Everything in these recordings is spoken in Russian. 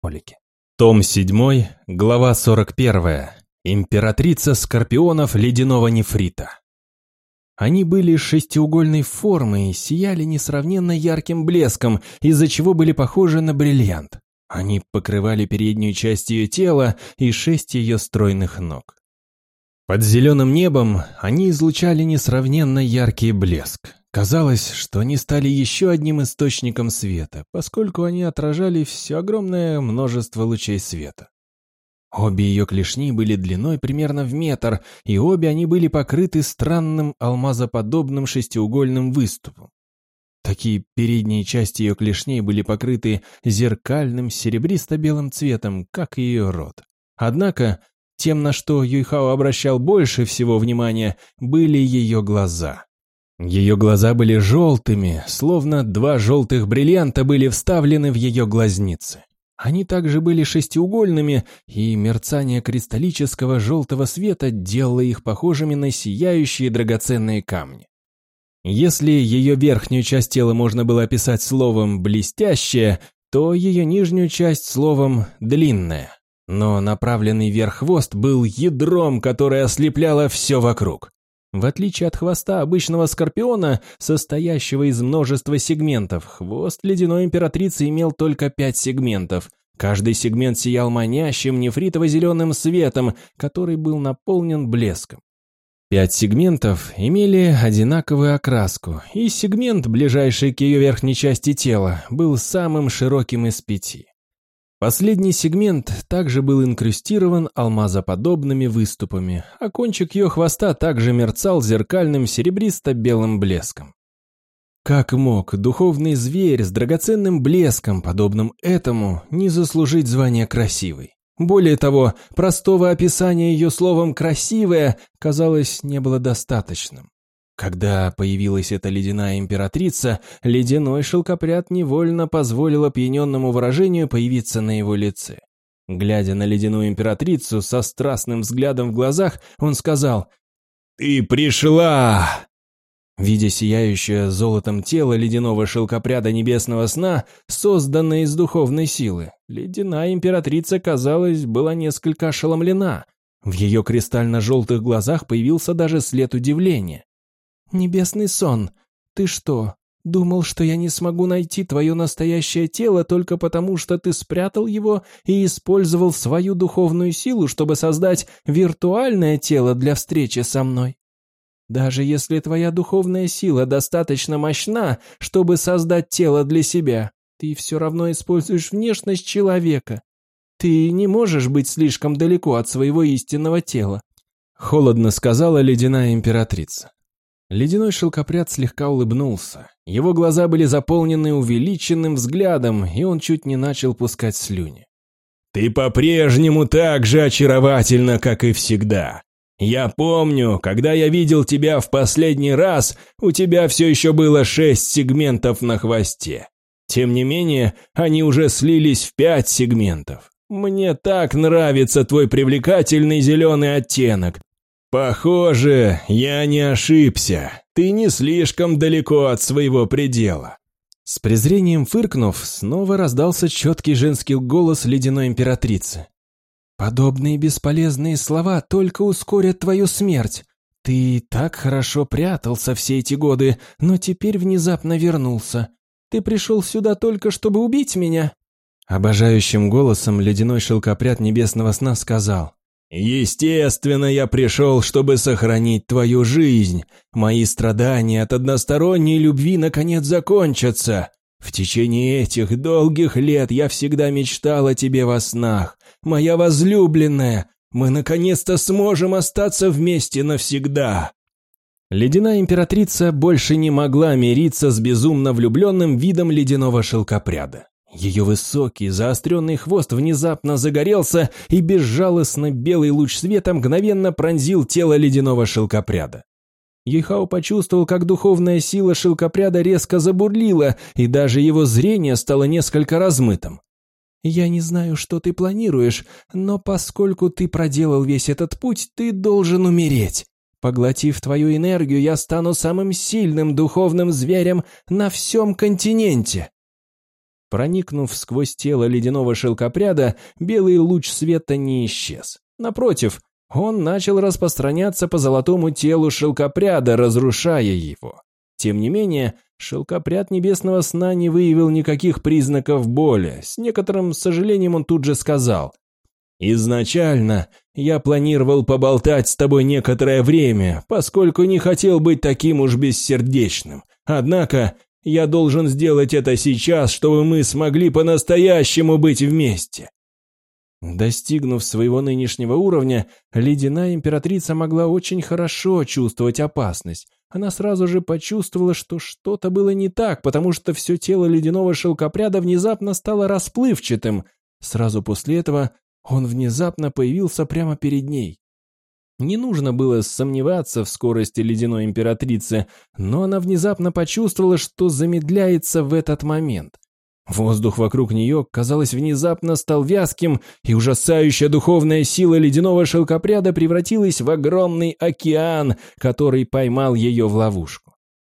Олики. Том 7, глава 41. Императрица скорпионов ледяного нефрита. Они были шестиугольной формы и сияли несравненно ярким блеском, из-за чего были похожи на бриллиант. Они покрывали переднюю часть ее тела и шесть ее стройных ног. Под зеленым небом они излучали несравненно яркий блеск. Казалось, что они стали еще одним источником света, поскольку они отражали все огромное множество лучей света. Обе ее клешни были длиной примерно в метр, и обе они были покрыты странным алмазоподобным шестиугольным выступом. Такие передние части ее клешней были покрыты зеркальным серебристо-белым цветом, как и ее рот. Однако, тем, на что Юйхао обращал больше всего внимания, были ее глаза. Ее глаза были желтыми, словно два желтых бриллианта были вставлены в ее глазницы. Они также были шестиугольными, и мерцание кристаллического желтого света делало их похожими на сияющие драгоценные камни. Если ее верхнюю часть тела можно было описать словом «блестящая», то ее нижнюю часть словом «длинная». Но направленный вверх хвост был ядром, которое ослепляло все вокруг. В отличие от хвоста обычного скорпиона, состоящего из множества сегментов, хвост ледяной императрицы имел только пять сегментов. Каждый сегмент сиял манящим нефритово-зеленым светом, который был наполнен блеском. Пять сегментов имели одинаковую окраску, и сегмент, ближайший к ее верхней части тела, был самым широким из пяти. Последний сегмент также был инкрустирован алмазоподобными выступами, а кончик ее хвоста также мерцал зеркальным серебристо-белым блеском. Как мог духовный зверь с драгоценным блеском, подобным этому, не заслужить звание красивой? Более того, простого описания ее словом «красивая» казалось не было достаточным. Когда появилась эта ледяная императрица, ледяной шелкопряд невольно позволил опьяненному выражению появиться на его лице. Глядя на ледяную императрицу со страстным взглядом в глазах, он сказал «Ты пришла!» Видя сияющее золотом тело ледяного шелкопряда небесного сна, созданное из духовной силы, ледяная императрица, казалось, была несколько ошеломлена. В ее кристально-желтых глазах появился даже след удивления. «Небесный сон, ты что, думал, что я не смогу найти твое настоящее тело только потому, что ты спрятал его и использовал свою духовную силу, чтобы создать виртуальное тело для встречи со мной? Даже если твоя духовная сила достаточно мощна, чтобы создать тело для себя, ты все равно используешь внешность человека. Ты не можешь быть слишком далеко от своего истинного тела», — холодно сказала ледяная императрица. Ледяной шелкопряд слегка улыбнулся. Его глаза были заполнены увеличенным взглядом, и он чуть не начал пускать слюни. «Ты по-прежнему так же очаровательна, как и всегда. Я помню, когда я видел тебя в последний раз, у тебя все еще было шесть сегментов на хвосте. Тем не менее, они уже слились в пять сегментов. Мне так нравится твой привлекательный зеленый оттенок. «Похоже, я не ошибся. Ты не слишком далеко от своего предела». С презрением фыркнув, снова раздался четкий женский голос ледяной императрицы. «Подобные бесполезные слова только ускорят твою смерть. Ты так хорошо прятался все эти годы, но теперь внезапно вернулся. Ты пришел сюда только, чтобы убить меня?» Обожающим голосом ледяной шелкопряд небесного сна сказал. «Естественно, я пришел, чтобы сохранить твою жизнь. Мои страдания от односторонней любви наконец закончатся. В течение этих долгих лет я всегда мечтал о тебе во снах. Моя возлюбленная, мы наконец-то сможем остаться вместе навсегда». Ледяная императрица больше не могла мириться с безумно влюбленным видом ледяного шелкопряда. Ее высокий, заостренный хвост внезапно загорелся, и безжалостно белый луч света мгновенно пронзил тело ледяного шелкопряда. Ейхао почувствовал, как духовная сила шелкопряда резко забурлила, и даже его зрение стало несколько размытым. «Я не знаю, что ты планируешь, но поскольку ты проделал весь этот путь, ты должен умереть. Поглотив твою энергию, я стану самым сильным духовным зверем на всем континенте». Проникнув сквозь тело ледяного шелкопряда, белый луч света не исчез. Напротив, он начал распространяться по золотому телу шелкопряда, разрушая его. Тем не менее, шелкопряд небесного сна не выявил никаких признаков боли. С некоторым сожалением он тут же сказал. «Изначально я планировал поболтать с тобой некоторое время, поскольку не хотел быть таким уж бессердечным. Однако я должен сделать это сейчас, чтобы мы смогли по-настоящему быть вместе. Достигнув своего нынешнего уровня, ледяная императрица могла очень хорошо чувствовать опасность. Она сразу же почувствовала, что что-то было не так, потому что все тело ледяного шелкопряда внезапно стало расплывчатым. Сразу после этого он внезапно появился прямо перед ней. Не нужно было сомневаться в скорости ледяной императрицы, но она внезапно почувствовала, что замедляется в этот момент. Воздух вокруг нее, казалось, внезапно стал вязким, и ужасающая духовная сила ледяного шелкопряда превратилась в огромный океан, который поймал ее в ловушку.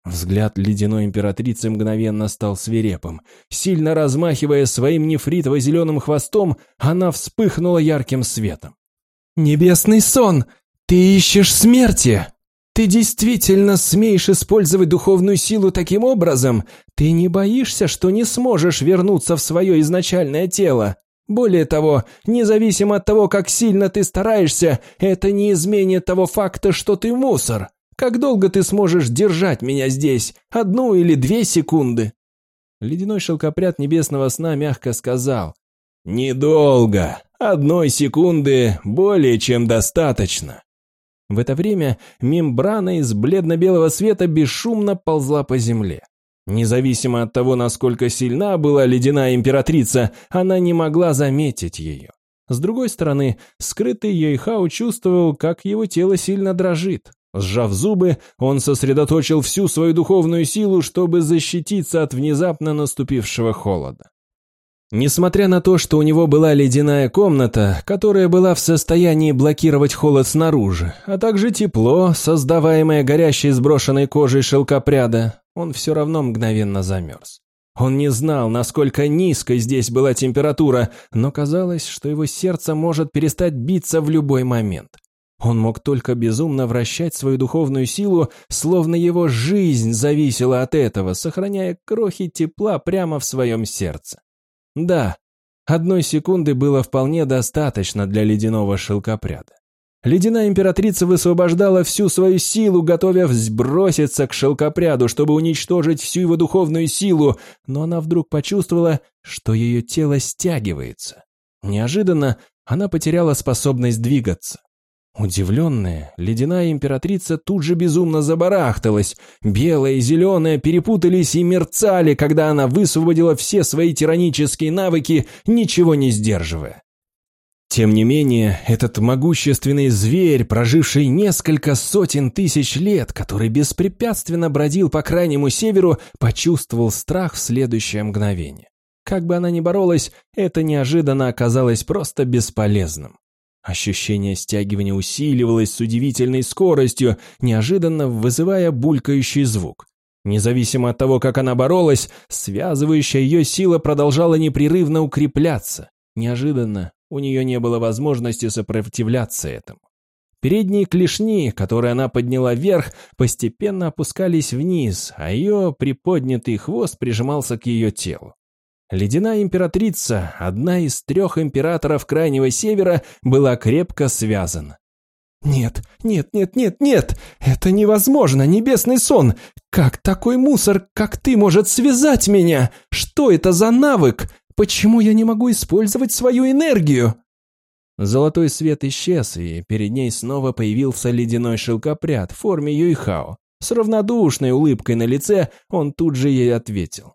Взгляд ледяной императрицы мгновенно стал свирепым. Сильно размахивая своим нефритово-зеленым хвостом, она вспыхнула ярким светом. «Небесный сон! Ты ищешь смерти!» Ты действительно смеешь использовать духовную силу таким образом? Ты не боишься, что не сможешь вернуться в свое изначальное тело? Более того, независимо от того, как сильно ты стараешься, это не изменит того факта, что ты мусор. Как долго ты сможешь держать меня здесь? Одну или две секунды?» Ледяной шелкопряд небесного сна мягко сказал. «Недолго. Одной секунды более чем достаточно». В это время мембрана из бледно-белого света бесшумно ползла по земле. Независимо от того, насколько сильна была ледяная императрица, она не могла заметить ее. С другой стороны, скрытый Йойхао чувствовал, как его тело сильно дрожит. Сжав зубы, он сосредоточил всю свою духовную силу, чтобы защититься от внезапно наступившего холода. Несмотря на то, что у него была ледяная комната, которая была в состоянии блокировать холод снаружи, а также тепло, создаваемое горящей сброшенной кожей шелкопряда, он все равно мгновенно замерз. Он не знал, насколько низкой здесь была температура, но казалось, что его сердце может перестать биться в любой момент. Он мог только безумно вращать свою духовную силу, словно его жизнь зависела от этого, сохраняя крохи тепла прямо в своем сердце. Да, одной секунды было вполне достаточно для ледяного шелкопряда. Ледяная императрица высвобождала всю свою силу, готовя взброситься к шелкопряду, чтобы уничтожить всю его духовную силу, но она вдруг почувствовала, что ее тело стягивается. Неожиданно она потеряла способность двигаться. Удивленная, ледяная императрица тут же безумно забарахталась. Белое и зеленое перепутались и мерцали, когда она высвободила все свои тиранические навыки, ничего не сдерживая. Тем не менее, этот могущественный зверь, проживший несколько сотен тысяч лет, который беспрепятственно бродил по крайнему северу, почувствовал страх в следующее мгновение. Как бы она ни боролась, это неожиданно оказалось просто бесполезным. Ощущение стягивания усиливалось с удивительной скоростью, неожиданно вызывая булькающий звук. Независимо от того, как она боролась, связывающая ее сила продолжала непрерывно укрепляться. Неожиданно у нее не было возможности сопротивляться этому. Передние клешни, которые она подняла вверх, постепенно опускались вниз, а ее приподнятый хвост прижимался к ее телу. Ледяная императрица, одна из трех императоров Крайнего Севера, была крепко связана. «Нет, нет, нет, нет, нет! Это невозможно, небесный сон! Как такой мусор, как ты, может связать меня? Что это за навык? Почему я не могу использовать свою энергию?» Золотой свет исчез, и перед ней снова появился ледяной шелкопряд в форме Юйхао. С равнодушной улыбкой на лице он тут же ей ответил.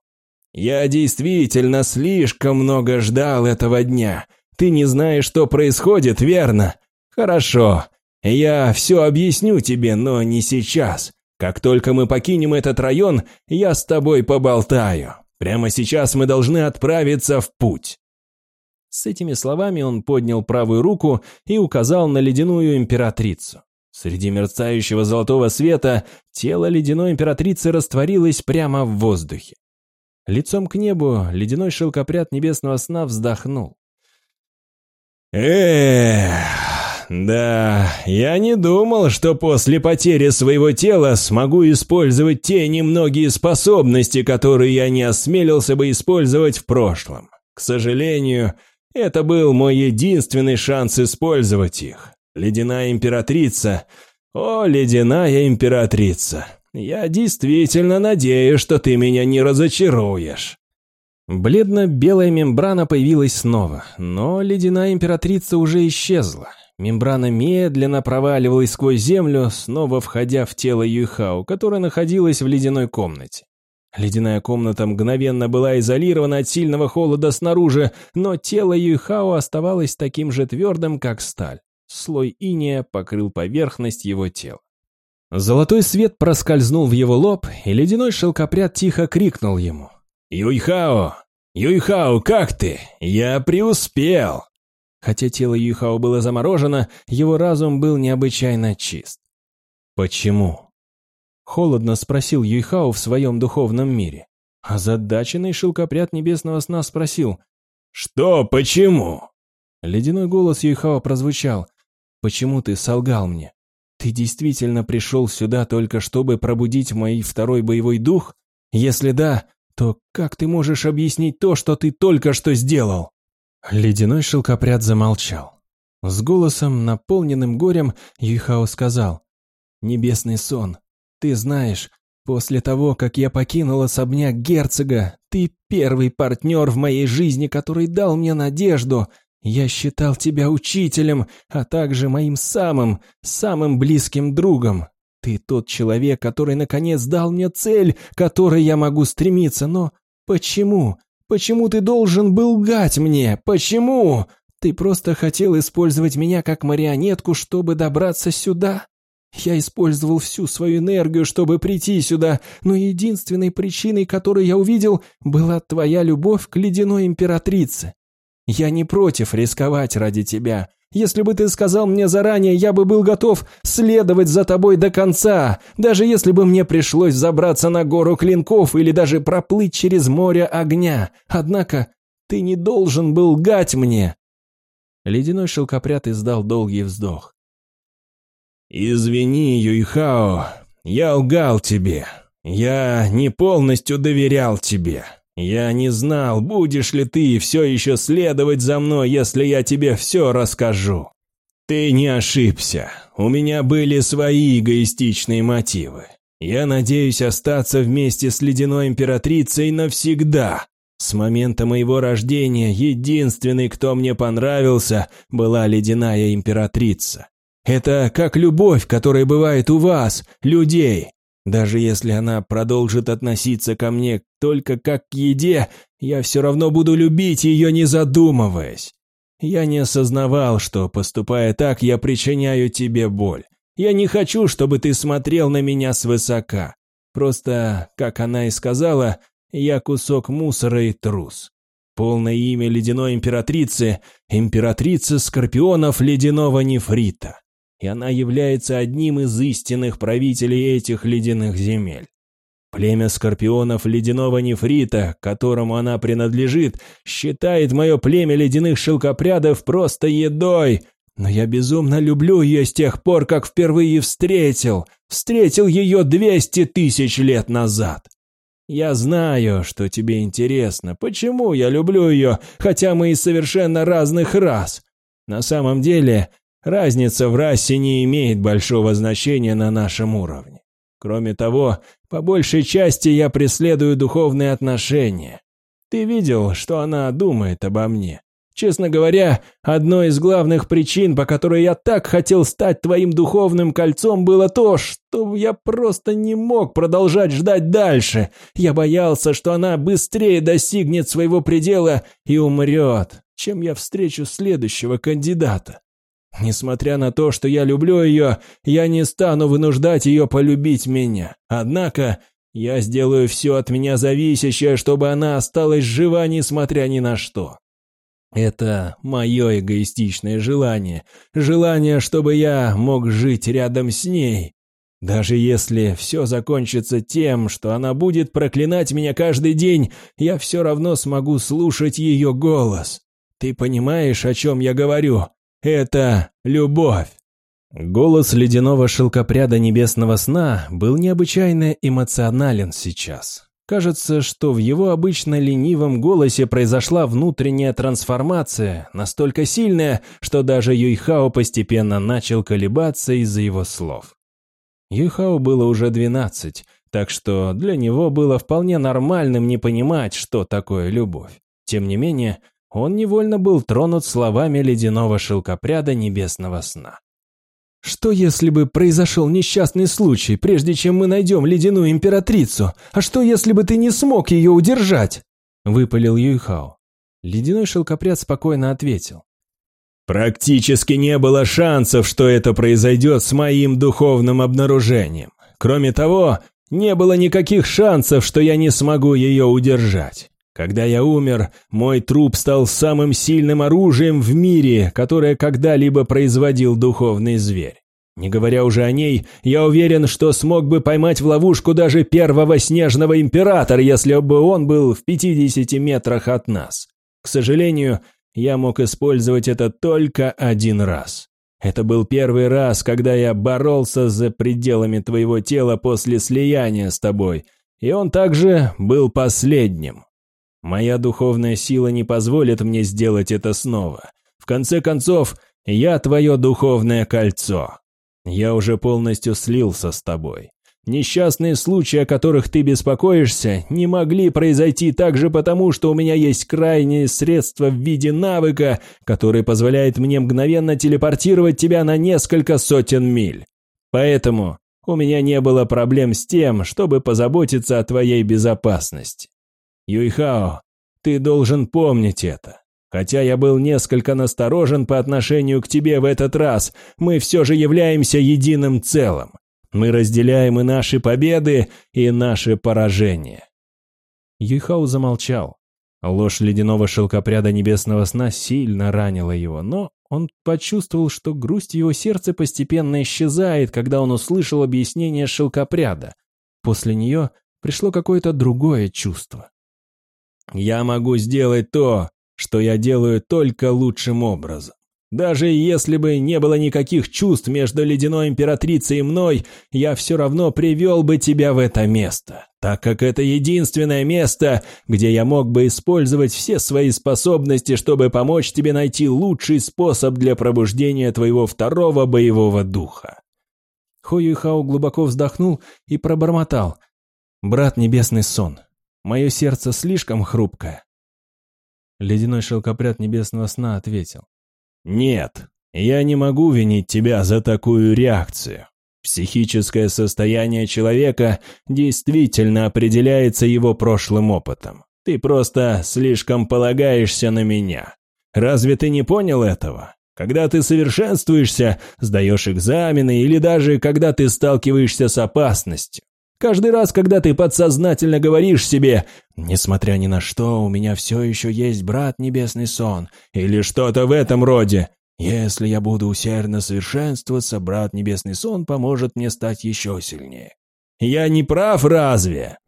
«Я действительно слишком много ждал этого дня. Ты не знаешь, что происходит, верно? Хорошо. Я все объясню тебе, но не сейчас. Как только мы покинем этот район, я с тобой поболтаю. Прямо сейчас мы должны отправиться в путь». С этими словами он поднял правую руку и указал на ледяную императрицу. Среди мерцающего золотого света тело ледяной императрицы растворилось прямо в воздухе. Лицом к небу ледяной шелкопряд небесного сна вздохнул. Эх, да, я не думал, что после потери своего тела смогу использовать те немногие способности, которые я не осмелился бы использовать в прошлом. К сожалению, это был мой единственный шанс использовать их. Ледяная императрица... О, ледяная императрица! Я действительно надеюсь, что ты меня не разочаруешь. Бледно-белая мембрана появилась снова, но ледяная императрица уже исчезла. Мембрана медленно проваливалась сквозь землю, снова входя в тело Юйхао, которое находилось в ледяной комнате. Ледяная комната мгновенно была изолирована от сильного холода снаружи, но тело Юйхао оставалось таким же твердым, как сталь. Слой иния покрыл поверхность его тела. Золотой свет проскользнул в его лоб, и ледяной шелкопряд тихо крикнул ему. «Юйхао! Юйхао, как ты? Я преуспел!» Хотя тело Юйхао было заморожено, его разум был необычайно чист. «Почему?» Холодно спросил Юйхао в своем духовном мире. Озадаченный шелкопряд небесного сна спросил. «Что почему?» Ледяной голос Юйхао прозвучал. «Почему ты солгал мне? Ты действительно пришел сюда только чтобы пробудить мой второй боевой дух? Если да, то как ты можешь объяснить то, что ты только что сделал?» Ледяной шелкопряд замолчал. С голосом, наполненным горем, Юйхао сказал. «Небесный сон, ты знаешь, после того, как я покинул особняк герцога, ты первый партнер в моей жизни, который дал мне надежду. Я считал тебя учителем, а также моим самым, самым близким другом. Ты тот человек, который наконец дал мне цель, к которой я могу стремиться, но почему? Почему ты должен был лгать мне? Почему? Ты просто хотел использовать меня как марионетку, чтобы добраться сюда? Я использовал всю свою энергию, чтобы прийти сюда, но единственной причиной, которую я увидел, была твоя любовь к ледяной императрице. Я не против рисковать ради тебя. Если бы ты сказал мне заранее, я бы был готов следовать за тобой до конца, даже если бы мне пришлось забраться на гору клинков или даже проплыть через море огня. Однако ты не должен был лгать мне». Ледяной шелкопряд издал долгий вздох. «Извини, Юйхао, я лгал тебе. Я не полностью доверял тебе. Я не знал, будешь ли ты все еще следовать за мной, если я тебе все расскажу. Ты не ошибся. У меня были свои эгоистичные мотивы. Я надеюсь остаться вместе с ледяной императрицей навсегда. С момента моего рождения единственный, кто мне понравился, была ледяная императрица. Это как любовь, которая бывает у вас, людей. Даже если она продолжит относиться ко мне только как к еде, я все равно буду любить ее, не задумываясь. Я не осознавал, что, поступая так, я причиняю тебе боль. Я не хочу, чтобы ты смотрел на меня свысока. Просто, как она и сказала, я кусок мусора и трус. Полное имя ледяной императрицы – императрица скорпионов ледяного нефрита и она является одним из истинных правителей этих ледяных земель. Племя скорпионов ледяного нефрита, которому она принадлежит, считает мое племя ледяных шелкопрядов просто едой, но я безумно люблю ее с тех пор, как впервые встретил. Встретил ее двести тысяч лет назад. Я знаю, что тебе интересно, почему я люблю ее, хотя мы из совершенно разных рас. На самом деле, Разница в расе не имеет большого значения на нашем уровне. Кроме того, по большей части я преследую духовные отношения. Ты видел, что она думает обо мне. Честно говоря, одной из главных причин, по которой я так хотел стать твоим духовным кольцом, было то, что я просто не мог продолжать ждать дальше. Я боялся, что она быстрее достигнет своего предела и умрет, чем я встречу следующего кандидата. Несмотря на то, что я люблю ее, я не стану вынуждать ее полюбить меня. Однако я сделаю все от меня зависящее, чтобы она осталась жива, несмотря ни на что. Это мое эгоистичное желание. Желание, чтобы я мог жить рядом с ней. Даже если все закончится тем, что она будет проклинать меня каждый день, я все равно смогу слушать ее голос. Ты понимаешь, о чем я говорю? Это любовь. Голос ледяного шелкопряда небесного сна был необычайно эмоционален сейчас. Кажется, что в его обычно ленивом голосе произошла внутренняя трансформация, настолько сильная, что даже Юйхао постепенно начал колебаться из-за его слов. Юйхао было уже 12, так что для него было вполне нормальным не понимать, что такое любовь. Тем не менее, он невольно был тронут словами ледяного шелкопряда небесного сна. Что если бы произошел несчастный случай, прежде чем мы найдем ледяную императрицу? А что если бы ты не смог ее удержать?» Выпалил Юйхао. Ледяной шелкопряд спокойно ответил. «Практически не было шансов, что это произойдет с моим духовным обнаружением. Кроме того, не было никаких шансов, что я не смогу ее удержать. Когда я умер, мой труп стал самым сильным оружием в мире, которое когда-либо производил духовный зверь. Не говоря уже о ней, я уверен, что смог бы поймать в ловушку даже первого снежного императора, если бы он был в 50 метрах от нас. К сожалению, я мог использовать это только один раз. Это был первый раз, когда я боролся за пределами твоего тела после слияния с тобой, и он также был последним. Моя духовная сила не позволит мне сделать это снова. В конце концов, я твое духовное кольцо. Я уже полностью слился с тобой. Несчастные случаи, о которых ты беспокоишься, не могли произойти также потому, что у меня есть крайнее средство в виде навыка, который позволяет мне мгновенно телепортировать тебя на несколько сотен миль. Поэтому у меня не было проблем с тем, чтобы позаботиться о твоей безопасности. Юйхао, ты должен помнить это. Хотя я был несколько насторожен по отношению к тебе в этот раз, мы все же являемся единым целым. Мы разделяем и наши победы, и наши поражения». Юйхао замолчал. Ложь ледяного шелкопряда небесного сна сильно ранила его, но он почувствовал, что грусть его сердце постепенно исчезает, когда он услышал объяснение шелкопряда. После нее пришло какое-то другое чувство. Я могу сделать то, что я делаю только лучшим образом. Даже если бы не было никаких чувств между ледяной императрицей и мной, я все равно привел бы тебя в это место, так как это единственное место, где я мог бы использовать все свои способности, чтобы помочь тебе найти лучший способ для пробуждения твоего второго боевого духа. Хо Юйхао глубоко вздохнул и пробормотал. «Брат Небесный Сон, Мое сердце слишком хрупкое. Ледяной шелкопряд небесного сна ответил. Нет, я не могу винить тебя за такую реакцию. Психическое состояние человека действительно определяется его прошлым опытом. Ты просто слишком полагаешься на меня. Разве ты не понял этого? Когда ты совершенствуешься, сдаешь экзамены или даже когда ты сталкиваешься с опасностью, Каждый раз, когда ты подсознательно говоришь себе «Несмотря ни на что, у меня все еще есть брат Небесный Сон» или что-то в этом роде, «Если я буду усердно совершенствоваться, брат Небесный Сон поможет мне стать еще сильнее». Я не прав разве?»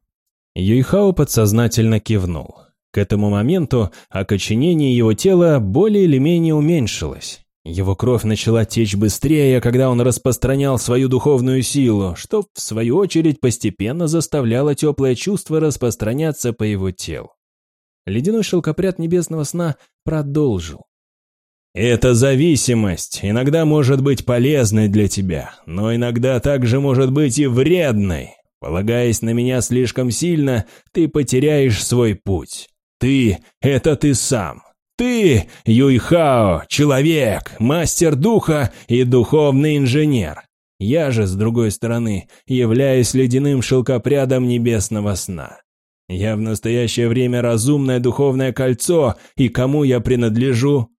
Юйхао подсознательно кивнул. К этому моменту окоченение его тела более или менее уменьшилось. Его кровь начала течь быстрее, когда он распространял свою духовную силу, что, в свою очередь, постепенно заставляло теплое чувство распространяться по его телу. Ледяной шелкопряд небесного сна продолжил. «Эта зависимость иногда может быть полезной для тебя, но иногда также может быть и вредной. Полагаясь на меня слишком сильно, ты потеряешь свой путь. Ты — это ты сам. Ты, Юйхао, человек, мастер духа и духовный инженер. Я же, с другой стороны, являюсь ледяным шелкопрядом небесного сна. Я в настоящее время разумное духовное кольцо, и кому я принадлежу?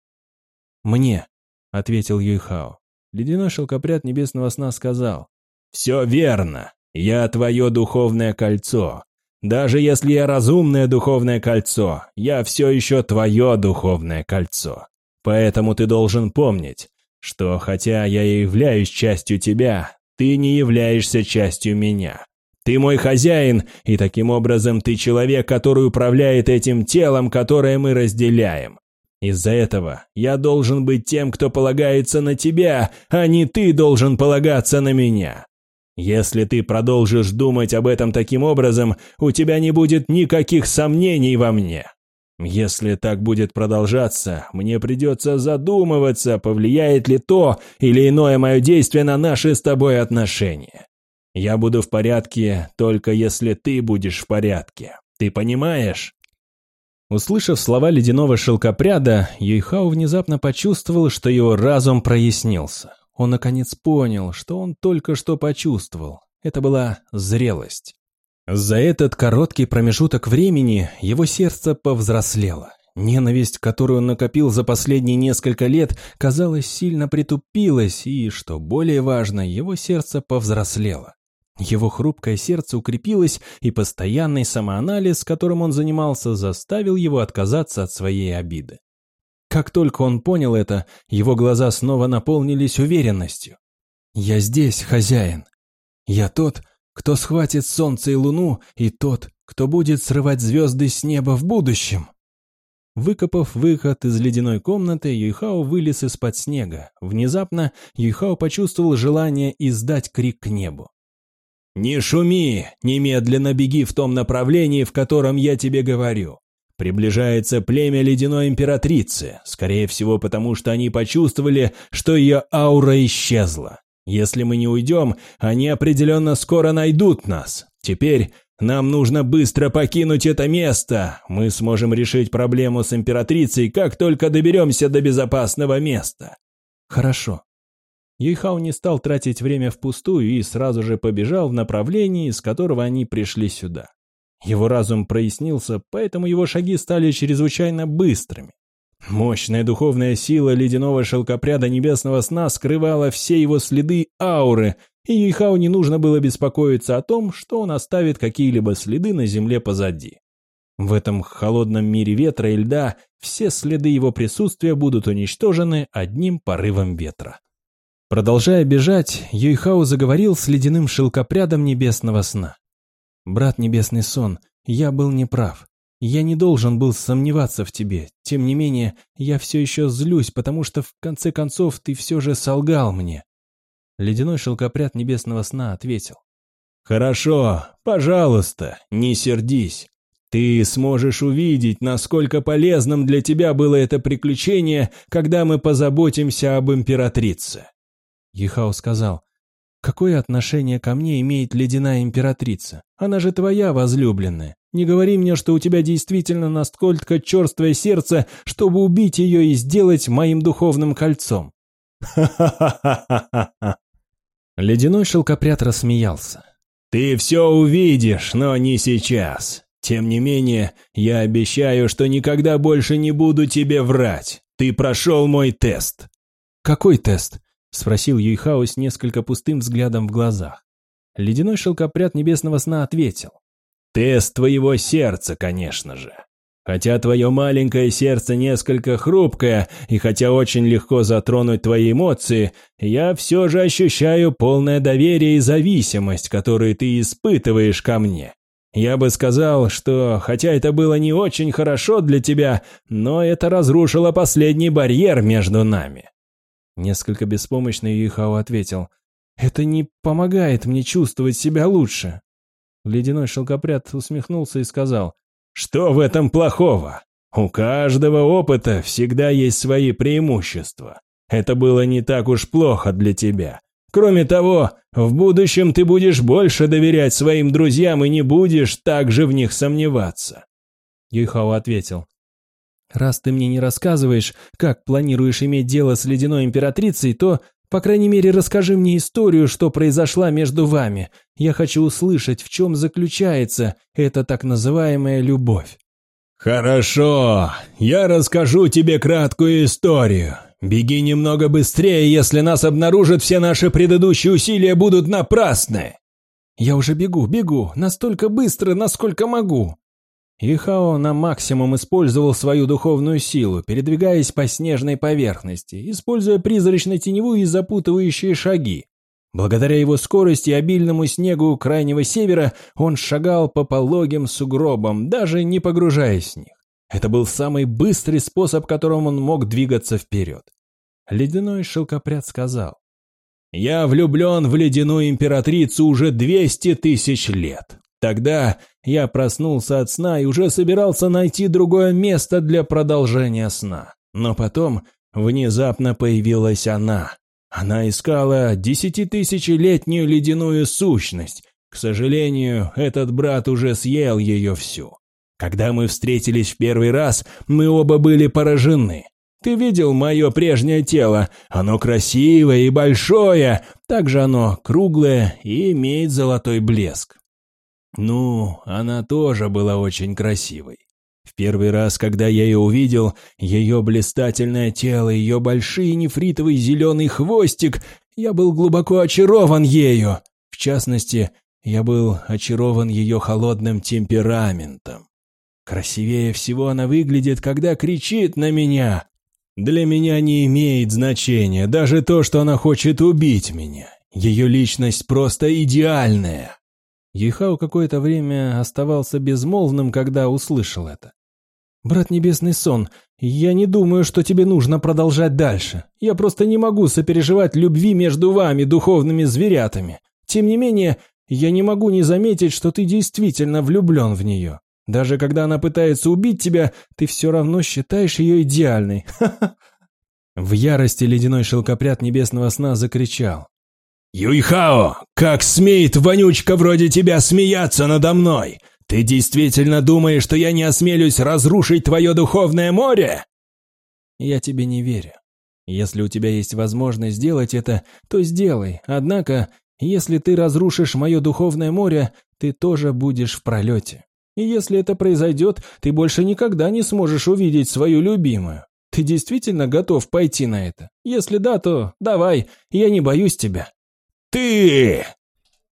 Мне, ответил Юйхао. Ледяной шелкопряд небесного сна сказал. Все верно. Я твое духовное кольцо. Даже если я разумное духовное кольцо, я все еще твое духовное кольцо. Поэтому ты должен помнить, что хотя я и являюсь частью тебя, Ты не являешься частью меня. Ты мой хозяин, и таким образом ты человек, который управляет этим телом, которое мы разделяем. Из-за этого я должен быть тем, кто полагается на тебя, а не ты должен полагаться на меня. Если ты продолжишь думать об этом таким образом, у тебя не будет никаких сомнений во мне. Если так будет продолжаться, мне придется задумываться, повлияет ли то или иное мое действие на наши с тобой отношения. Я буду в порядке, только если ты будешь в порядке. Ты понимаешь? Услышав слова ледяного шелкопряда, Юйхао внезапно почувствовал, что его разум прояснился. Он наконец понял, что он только что почувствовал. Это была зрелость. За этот короткий промежуток времени его сердце повзрослело. Ненависть, которую он накопил за последние несколько лет, казалось, сильно притупилась, и, что более важно, его сердце повзрослело. Его хрупкое сердце укрепилось, и постоянный самоанализ, которым он занимался, заставил его отказаться от своей обиды. Как только он понял это, его глаза снова наполнились уверенностью. «Я здесь, хозяин. Я тот, кто схватит солнце и луну, и тот, кто будет срывать звезды с неба в будущем». Выкопав выход из ледяной комнаты, Юйхао вылез из-под снега. Внезапно Юйхао почувствовал желание издать крик к небу. «Не шуми! Немедленно беги в том направлении, в котором я тебе говорю. Приближается племя ледяной императрицы, скорее всего потому, что они почувствовали, что ее аура исчезла. Если мы не уйдем, они определенно скоро найдут нас. Теперь нам нужно быстро покинуть это место. Мы сможем решить проблему с императрицей, как только доберемся до безопасного места». «Хорошо», Юйхау не стал тратить время впустую и сразу же побежал в направлении, с которого они пришли сюда. Его разум прояснился, поэтому его шаги стали чрезвычайно быстрыми. Мощная духовная сила ледяного шелкопряда небесного сна скрывала все его следы ауры, и Юйхау не нужно было беспокоиться о том, что он оставит какие-либо следы на земле позади. В этом холодном мире ветра и льда все следы его присутствия будут уничтожены одним порывом ветра. Продолжая бежать, Юйхао заговорил с ледяным шелкопрядом небесного сна. «Брат Небесный Сон, я был неправ. Я не должен был сомневаться в тебе. Тем не менее, я все еще злюсь, потому что в конце концов ты все же солгал мне». Ледяной шелкопряд небесного сна ответил. «Хорошо, пожалуйста, не сердись. Ты сможешь увидеть, насколько полезным для тебя было это приключение, когда мы позаботимся об императрице. Ехао сказал, «Какое отношение ко мне имеет ледяная императрица? Она же твоя возлюбленная. Не говори мне, что у тебя действительно настолько черствое сердце, чтобы убить ее и сделать моим духовным кольцом». «Ха-ха-ха-ха-ха!» Ледяной шелкопряд рассмеялся. «Ты все увидишь, но не сейчас. Тем не менее, я обещаю, что никогда больше не буду тебе врать. Ты прошел мой тест». «Какой тест?» — спросил Юйхао с несколько пустым взглядом в глазах. Ледяной шелкопряд небесного сна ответил. «Тест твоего сердца, конечно же. Хотя твое маленькое сердце несколько хрупкое, и хотя очень легко затронуть твои эмоции, я все же ощущаю полное доверие и зависимость, которую ты испытываешь ко мне. Я бы сказал, что, хотя это было не очень хорошо для тебя, но это разрушило последний барьер между нами. Несколько беспомощно Юйхао ответил. «Это не помогает мне чувствовать себя лучше». Ледяной шелкопряд усмехнулся и сказал. «Что в этом плохого? У каждого опыта всегда есть свои преимущества. Это было не так уж плохо для тебя. Кроме того, в будущем ты будешь больше доверять своим друзьям и не будешь так же в них сомневаться». Юйхао ответил. Раз ты мне не рассказываешь, как планируешь иметь дело с ледяной императрицей, то, по крайней мере, расскажи мне историю, что произошла между вами. Я хочу услышать, в чем заключается эта так называемая любовь». «Хорошо, я расскажу тебе краткую историю. Беги немного быстрее, если нас обнаружат, все наши предыдущие усилия будут напрасны». «Я уже бегу, бегу, настолько быстро, насколько могу», Ихао на максимум использовал свою духовную силу, передвигаясь по снежной поверхности, используя призрачно-теневую и запутывающие шаги. Благодаря его скорости и обильному снегу крайнего севера он шагал по пологим сугробам, даже не погружаясь в них. Это был самый быстрый способ, которым он мог двигаться вперед. Ледяной шелкопряд сказал. «Я влюблен в ледяную императрицу уже двести тысяч лет. Тогда я проснулся от сна и уже собирался найти другое место для продолжения сна. Но потом внезапно появилась она, она искала десятитысячелетнюю ледяную сущность. К сожалению, этот брат уже съел ее всю. Когда мы встретились в первый раз, мы оба были поражены. Ты видел мое прежнее тело? Оно красивое и большое, также оно круглое и имеет золотой блеск. Ну, она тоже была очень красивой. В первый раз, когда я ее увидел, ее блистательное тело, ее большой нефритовый зеленый хвостик, я был глубоко очарован ею. В частности, я был очарован ее холодным темпераментом. Красивее всего она выглядит, когда кричит на меня. Для меня не имеет значения даже то, что она хочет убить меня. Ее личность просто идеальная. Юйхао какое-то время оставался безмолвным, когда услышал это. «Брат Небесный Сон, я не думаю, что тебе нужно продолжать дальше. Я просто не могу сопереживать любви между вами, духовными зверятами. Тем не менее, я не могу не заметить, что ты действительно влюблен в нее. Даже когда она пытается убить тебя, ты все равно считаешь ее идеальной. В ярости ледяной шелкопряд небесного сна закричал. «Юйхао, как смеет вонючка вроде тебя смеяться надо мной? «Ты действительно думаешь, что я не осмелюсь разрушить твое духовное море?» «Я тебе не верю. Если у тебя есть возможность сделать это, то сделай. Однако, если ты разрушишь мое духовное море, ты тоже будешь в пролете. И если это произойдет, ты больше никогда не сможешь увидеть свою любимую. Ты действительно готов пойти на это? Если да, то давай, я не боюсь тебя». «Ты!»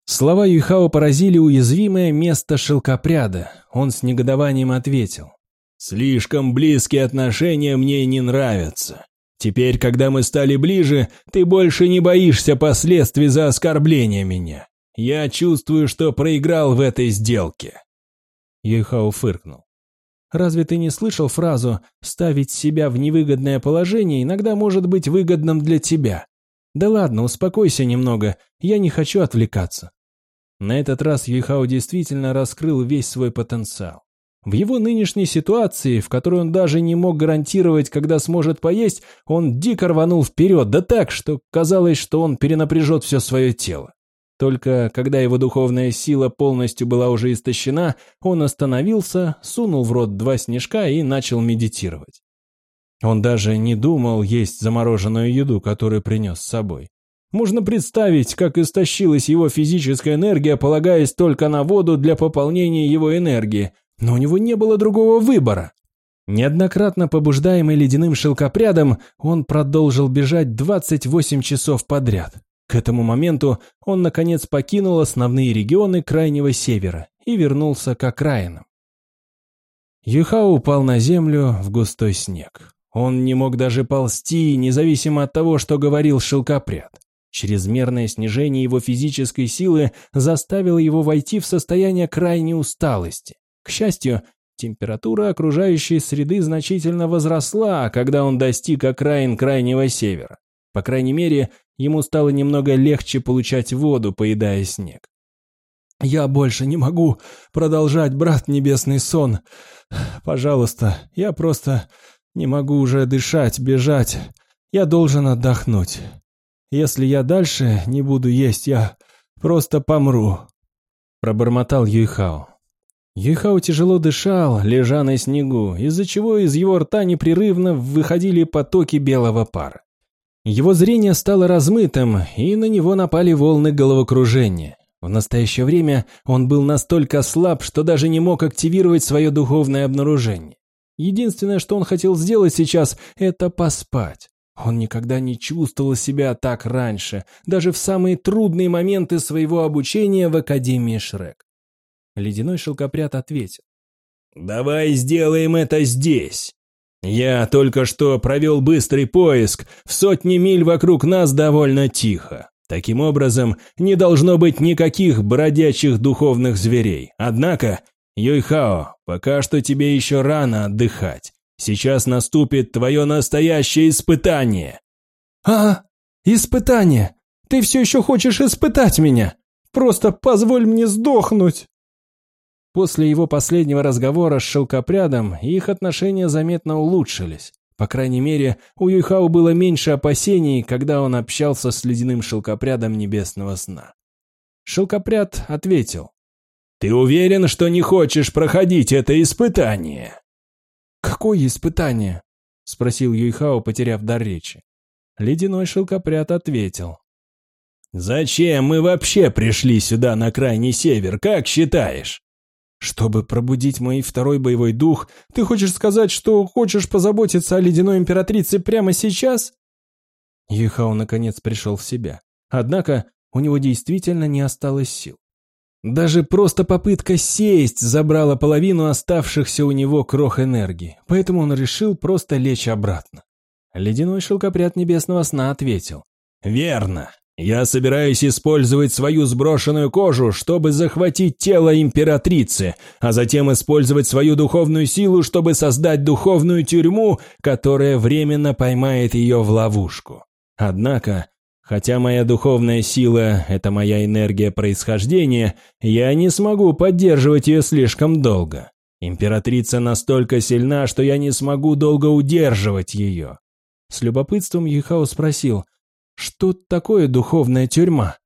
Слова Юйхао поразили уязвимое место шелкопряда. Он с негодованием ответил. «Слишком близкие отношения мне не нравятся. Теперь, когда мы стали ближе, ты больше не боишься последствий за оскорбление меня. Я чувствую, что проиграл в этой сделке». Юйхао фыркнул. «Разве ты не слышал фразу «ставить себя в невыгодное положение иногда может быть выгодным для тебя»? Да ладно, успокойся немного, я не хочу отвлекаться. На этот раз Юйхао действительно раскрыл весь свой потенциал. В его нынешней ситуации, в которой он даже не мог гарантировать, когда сможет поесть, он дико рванул вперед, да так, что казалось, что он перенапряжет все свое тело. Только когда его духовная сила полностью была уже истощена, он остановился, сунул в рот два снежка и начал медитировать. Он даже не думал есть замороженную еду, которую принес с собой. Можно представить, как истощилась его физическая энергия, полагаясь только на воду для пополнения его энергии, но у него не было другого выбора. Неоднократно побуждаемый ледяным шелкопрядом, он продолжил бежать 28 часов подряд. К этому моменту он, наконец, покинул основные регионы Крайнего Севера и вернулся к окраинам. Юхао упал на землю в густой снег. Он не мог даже ползти, независимо от того, что говорил шелкопряд. Чрезмерное снижение его физической силы заставило его войти в состояние крайней усталости. К счастью, температура окружающей среды значительно возросла, когда он достиг окраин крайнего севера. По крайней мере, ему стало немного легче получать воду, поедая снег. «Я больше не могу продолжать, брат Небесный Сон. Пожалуйста, я просто не могу уже дышать, бежать. Я должен отдохнуть. Если я дальше не буду есть, я просто помру», — пробормотал Юйхао. Юйхао тяжело дышал, лежа на снегу, из-за чего из его рта непрерывно выходили потоки белого пара. Его зрение стало размытым, и на него напали волны головокружения. В настоящее время он был настолько слаб, что даже не мог активировать свое духовное обнаружение. Единственное, что он хотел сделать сейчас, это поспать. Он никогда не чувствовал себя так раньше, даже в самые трудные моменты своего обучения в Академии Шрек. Ледяной шелкопряд ответил. «Давай сделаем это здесь. Я только что провел быстрый поиск, в сотни миль вокруг нас довольно тихо. Таким образом, не должно быть никаких бродячих духовных зверей. Однако, Юйхао, пока что тебе еще рано отдыхать. Сейчас наступит твое настоящее испытание. А, испытание? Ты все еще хочешь испытать меня? Просто позволь мне сдохнуть. После его последнего разговора с шелкопрядом их отношения заметно улучшились. По крайней мере, у Юйхао было меньше опасений, когда он общался с ледяным шелкопрядом небесного сна. Шелкопряд ответил. «Ты уверен, что не хочешь проходить это испытание?» «Какое испытание?» – спросил Юйхао, потеряв дар речи. Ледяной шелкопряд ответил. «Зачем мы вообще пришли сюда на крайний север, как считаешь?» Чтобы пробудить мой второй боевой дух, ты хочешь сказать, что хочешь позаботиться о ледяной императрице прямо сейчас? Юхао наконец пришел в себя. Однако у него действительно не осталось сил. Даже просто попытка сесть забрала половину оставшихся у него крох энергии, поэтому он решил просто лечь обратно. Ледяной шелкопряд небесного сна ответил. «Верно. Я собираюсь использовать свою сброшенную кожу, чтобы захватить тело императрицы, а затем использовать свою духовную силу, чтобы создать духовную тюрьму, которая временно поймает ее в ловушку. Однако, хотя моя духовная сила – это моя энергия происхождения, я не смогу поддерживать ее слишком долго. Императрица настолько сильна, что я не смогу долго удерживать ее. С любопытством Юхао спросил – что такое духовная тюрьма?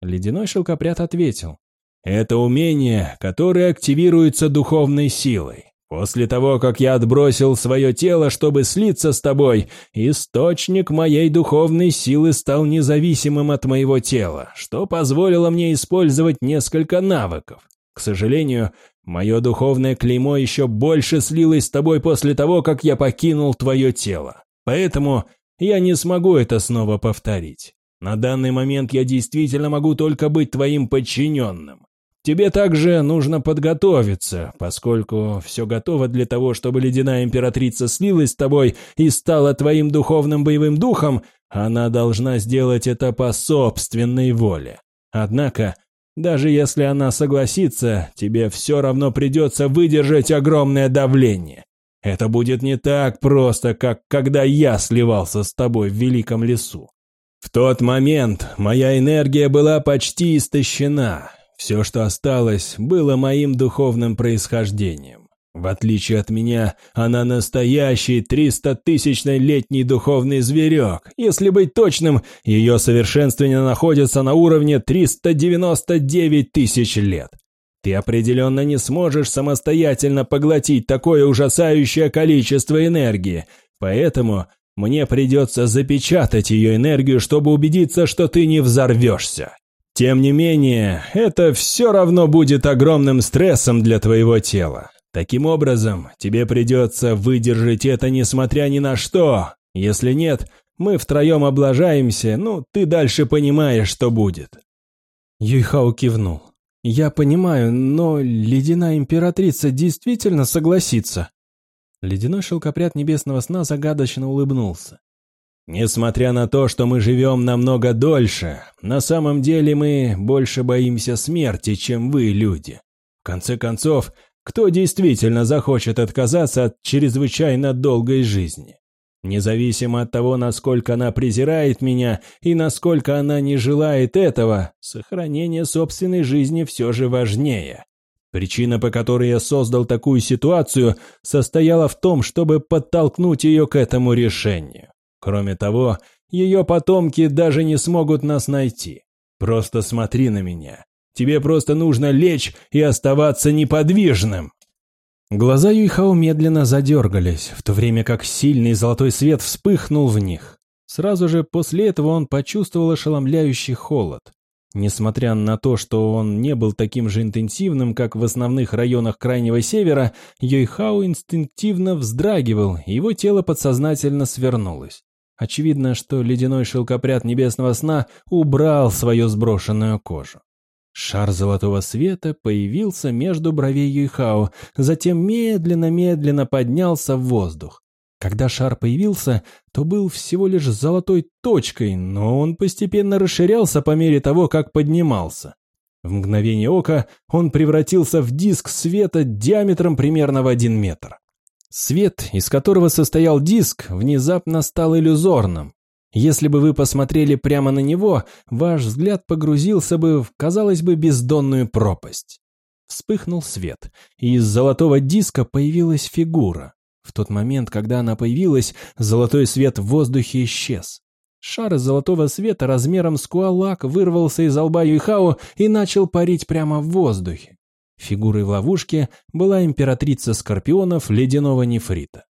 Ледяной шелкопряд ответил. Это умение, которое активируется духовной силой. После того, как я отбросил свое тело, чтобы слиться с тобой, источник моей духовной силы стал независимым от моего тела, что позволило мне использовать несколько навыков. К сожалению, мое духовное клеймо еще больше слилось с тобой после того, как я покинул твое тело. Поэтому я не смогу это снова повторить. На данный момент я действительно могу только быть твоим подчиненным. Тебе также нужно подготовиться, поскольку все готово для того, чтобы ледяная императрица слилась с тобой и стала твоим духовным боевым духом, она должна сделать это по собственной воле. Однако, даже если она согласится, тебе все равно придется выдержать огромное давление. Это будет не так просто, как когда я сливался с тобой в великом лесу. В тот момент моя энергия была почти истощена. Все, что осталось, было моим духовным происхождением. В отличие от меня, она настоящий 300-тысячный летний духовный зверек. Если быть точным, ее совершенствование находится на уровне 399 тысяч лет. Ты определенно не сможешь самостоятельно поглотить такое ужасающее количество энергии, поэтому мне придется запечатать ее энергию, чтобы убедиться, что ты не взорвешься. Тем не менее, это все равно будет огромным стрессом для твоего тела. Таким образом, тебе придется выдержать это несмотря ни на что. Если нет, мы втроем облажаемся, ну, ты дальше понимаешь, что будет». Юйхао кивнул. «Я понимаю, но ледяная императрица действительно согласится». Ледяной шелкопряд небесного сна загадочно улыбнулся. «Несмотря на то, что мы живем намного дольше, на самом деле мы больше боимся смерти, чем вы, люди. В конце концов, кто действительно захочет отказаться от чрезвычайно долгой жизни? Независимо от того, насколько она презирает меня и насколько она не желает этого, сохранение собственной жизни все же важнее. Причина, по которой я создал такую ситуацию, состояла в том, чтобы подтолкнуть ее к этому решению. Кроме того, ее потомки даже не смогут нас найти. Просто смотри на меня. Тебе просто нужно лечь и оставаться неподвижным. Глаза Юйхао медленно задергались, в то время как сильный золотой свет вспыхнул в них. Сразу же после этого он почувствовал ошеломляющий холод. Несмотря на то, что он не был таким же интенсивным, как в основных районах Крайнего Севера, Йойхао инстинктивно вздрагивал, его тело подсознательно свернулось. Очевидно, что ледяной шелкопряд небесного сна убрал свою сброшенную кожу. Шар золотого света появился между бровей Юйхао, затем медленно-медленно поднялся в воздух. Когда шар появился, то был всего лишь золотой точкой, но он постепенно расширялся по мере того, как поднимался. В мгновение ока он превратился в диск света диаметром примерно в один метр. Свет, из которого состоял диск, внезапно стал иллюзорным. Если бы вы посмотрели прямо на него, ваш взгляд погрузился бы в, казалось бы, бездонную пропасть. Вспыхнул свет, и из золотого диска появилась фигура. В тот момент, когда она появилась, золотой свет в воздухе исчез. Шар золотого света размером с куалак вырвался из лба Юйхао и начал парить прямо в воздухе. Фигурой в ловушке была императрица скорпионов ледяного нефрита.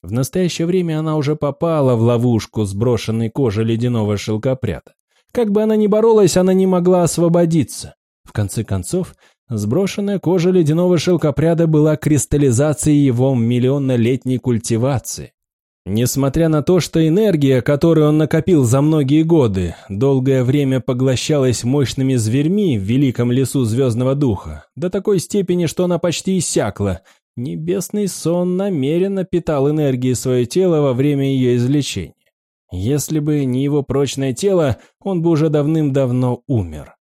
В настоящее время она уже попала в ловушку сброшенной кожи ледяного шелкопряда. Как бы она ни боролась, она не могла освободиться. В конце концов, сброшенная кожа ледяного шелкопряда была кристаллизацией его миллионнолетней культивации. Несмотря на то, что энергия, которую он накопил за многие годы, долгое время поглощалась мощными зверьми в великом лесу Звездного Духа, до такой степени, что она почти иссякла, небесный сон намеренно питал энергией свое тело во время ее излечения. Если бы не его прочное тело, он бы уже давным-давно умер.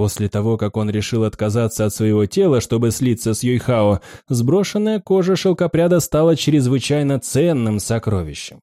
После того, как он решил отказаться от своего тела, чтобы слиться с Юйхао, сброшенная кожа шелкопряда стала чрезвычайно ценным сокровищем.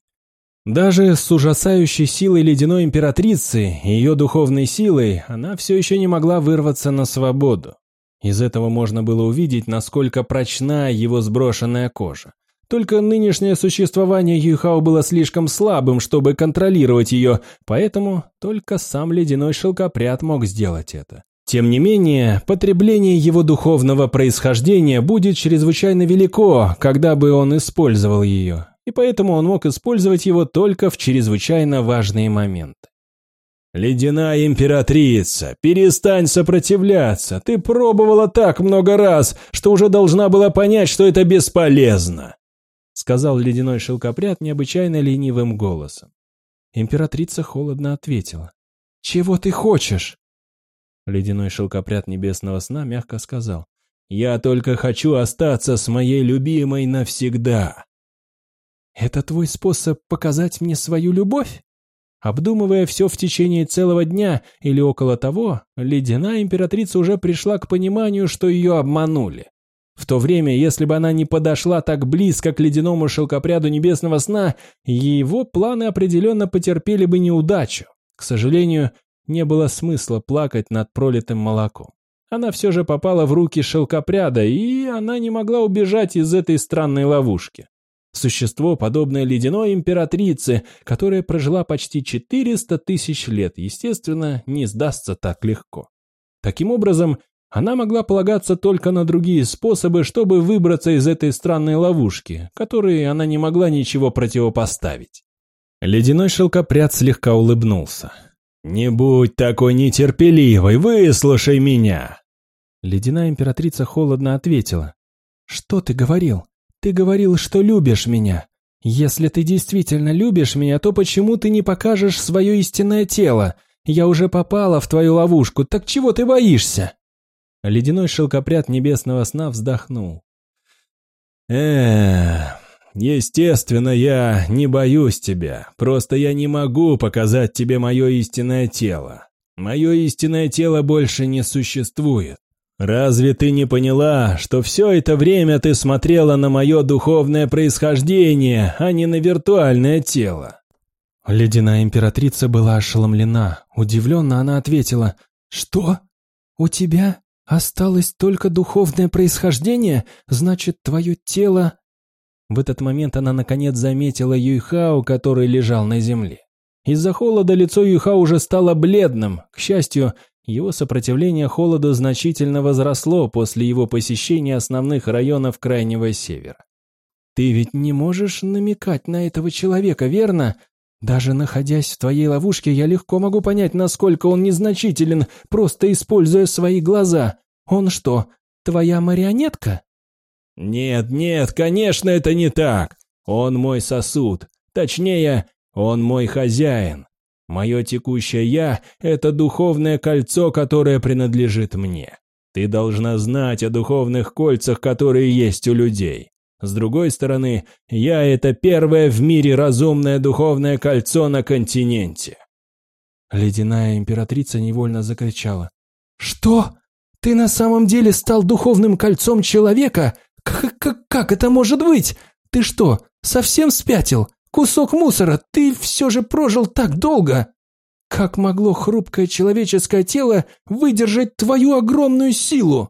Даже с ужасающей силой ледяной императрицы и ее духовной силой она все еще не могла вырваться на свободу. Из этого можно было увидеть, насколько прочна его сброшенная кожа. Только нынешнее существование Юйхао было слишком слабым, чтобы контролировать ее, поэтому только сам ледяной шелкопряд мог сделать это. Тем не менее, потребление его духовного происхождения будет чрезвычайно велико, когда бы он использовал ее, и поэтому он мог использовать его только в чрезвычайно важные моменты. «Ледяная императрица, перестань сопротивляться, ты пробовала так много раз, что уже должна была понять, что это бесполезно», сказал ледяной шелкопряд необычайно ленивым голосом. Императрица холодно ответила. «Чего ты хочешь?» Ледяной шелкопряд небесного сна мягко сказал. «Я только хочу остаться с моей любимой навсегда». «Это твой способ показать мне свою любовь?» Обдумывая все в течение целого дня или около того, ледяная императрица уже пришла к пониманию, что ее обманули. В то время, если бы она не подошла так близко к ледяному шелкопряду небесного сна, его планы определенно потерпели бы неудачу. К сожалению, не было смысла плакать над пролитым молоком. Она все же попала в руки шелкопряда, и она не могла убежать из этой странной ловушки. Существо, подобное ледяной императрице, которая прожила почти 400 тысяч лет, естественно, не сдастся так легко. Таким образом, она могла полагаться только на другие способы, чтобы выбраться из этой странной ловушки, которой она не могла ничего противопоставить. Ледяной шелкопряд слегка улыбнулся. «Не будь такой нетерпеливой, выслушай меня!» Ледяная императрица холодно ответила. «Что ты говорил? Ты говорил, что любишь меня. Если ты действительно любишь меня, то почему ты не покажешь свое истинное тело? Я уже попала в твою ловушку, так чего ты боишься?» Ледяной шелкопряд небесного сна вздохнул. «Эх, Естественно, я не боюсь тебя, просто я не могу показать тебе мое истинное тело. Мое истинное тело больше не существует. Разве ты не поняла, что все это время ты смотрела на мое духовное происхождение, а не на виртуальное тело?» Ледяная императрица была ошеломлена. Удивленно она ответила, «Что? У тебя осталось только духовное происхождение? Значит, твое тело в этот момент она наконец заметила Юйхао, который лежал на земле. Из-за холода лицо Юйхао уже стало бледным. К счастью, его сопротивление холоду значительно возросло после его посещения основных районов Крайнего Севера. «Ты ведь не можешь намекать на этого человека, верно? Даже находясь в твоей ловушке, я легко могу понять, насколько он незначителен, просто используя свои глаза. Он что, твоя марионетка?» «Нет, нет, конечно, это не так. Он мой сосуд. Точнее, он мой хозяин. Мое текущее «я» — это духовное кольцо, которое принадлежит мне. Ты должна знать о духовных кольцах, которые есть у людей. С другой стороны, я — это первое в мире разумное духовное кольцо на континенте. Ледяная императрица невольно закричала. «Что? Ты на самом деле стал духовным кольцом человека? К -к как это может быть? Ты что, совсем спятил? Кусок мусора, ты все же прожил так долго!» Как могло хрупкое человеческое тело выдержать твою огромную силу?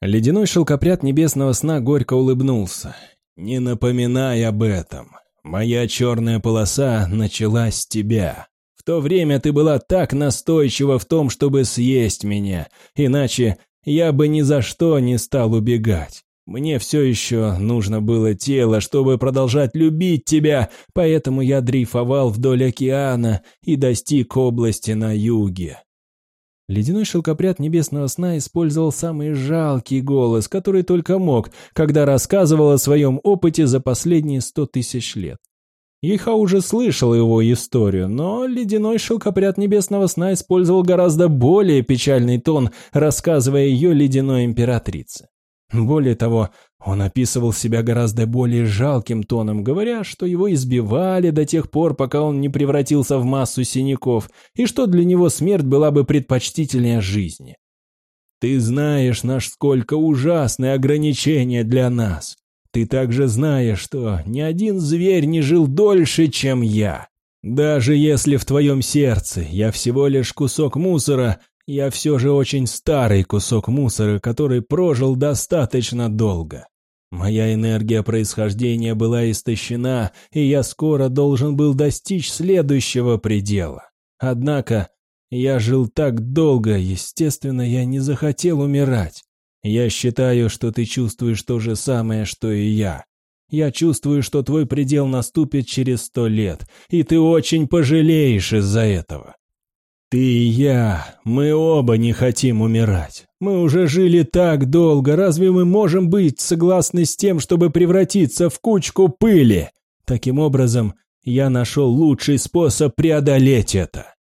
Ледяной шелкопряд небесного сна горько улыбнулся. «Не напоминай об этом. Моя черная полоса началась с тебя. В то время ты была так настойчива в том, чтобы съесть меня, иначе я бы ни за что не стал убегать. Мне все еще нужно было тело, чтобы продолжать любить тебя, поэтому я дрейфовал вдоль океана и достиг области на юге. Ледяной шелкопряд небесного сна использовал самый жалкий голос, который только мог, когда рассказывал о своем опыте за последние сто тысяч лет. Иха уже слышал его историю, но ледяной шелкопряд небесного сна использовал гораздо более печальный тон, рассказывая ее ледяной императрице. Более того, он описывал себя гораздо более жалким тоном, говоря, что его избивали до тех пор, пока он не превратился в массу синяков, и что для него смерть была бы предпочтительнее жизни. «Ты знаешь, насколько ужасны ограничения для нас. Ты также знаешь, что ни один зверь не жил дольше, чем я. Даже если в твоем сердце я всего лишь кусок мусора, я все же очень старый кусок мусора, который прожил достаточно долго. Моя энергия происхождения была истощена, и я скоро должен был достичь следующего предела. Однако я жил так долго, естественно, я не захотел умирать. Я считаю, что ты чувствуешь то же самое, что и я. Я чувствую, что твой предел наступит через сто лет, и ты очень пожалеешь из-за этого. Ты и я, мы оба не хотим умирать. Мы уже жили так долго, разве мы можем быть согласны с тем, чтобы превратиться в кучку пыли? Таким образом, я нашел лучший способ преодолеть это.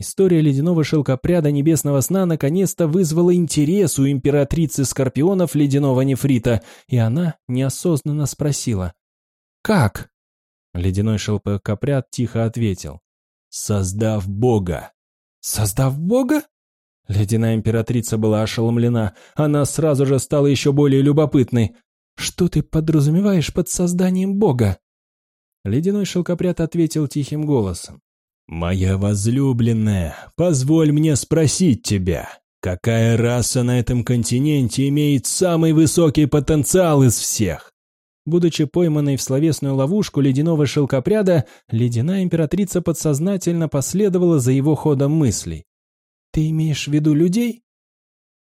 История ледяного шелкопряда небесного сна наконец-то вызвала интерес у императрицы скорпионов ледяного нефрита, и она неосознанно спросила «Как?». Ледяной шелкопряд тихо ответил «Создав Бога». «Создав Бога?» Ледяная императрица была ошеломлена. Она сразу же стала еще более любопытной. «Что ты подразумеваешь под созданием Бога?» Ледяной шелкопряд ответил тихим голосом. «Моя возлюбленная, позволь мне спросить тебя, какая раса на этом континенте имеет самый высокий потенциал из всех?» Будучи пойманной в словесную ловушку ледяного шелкопряда, ледяная императрица подсознательно последовала за его ходом мыслей. «Ты имеешь в виду людей?»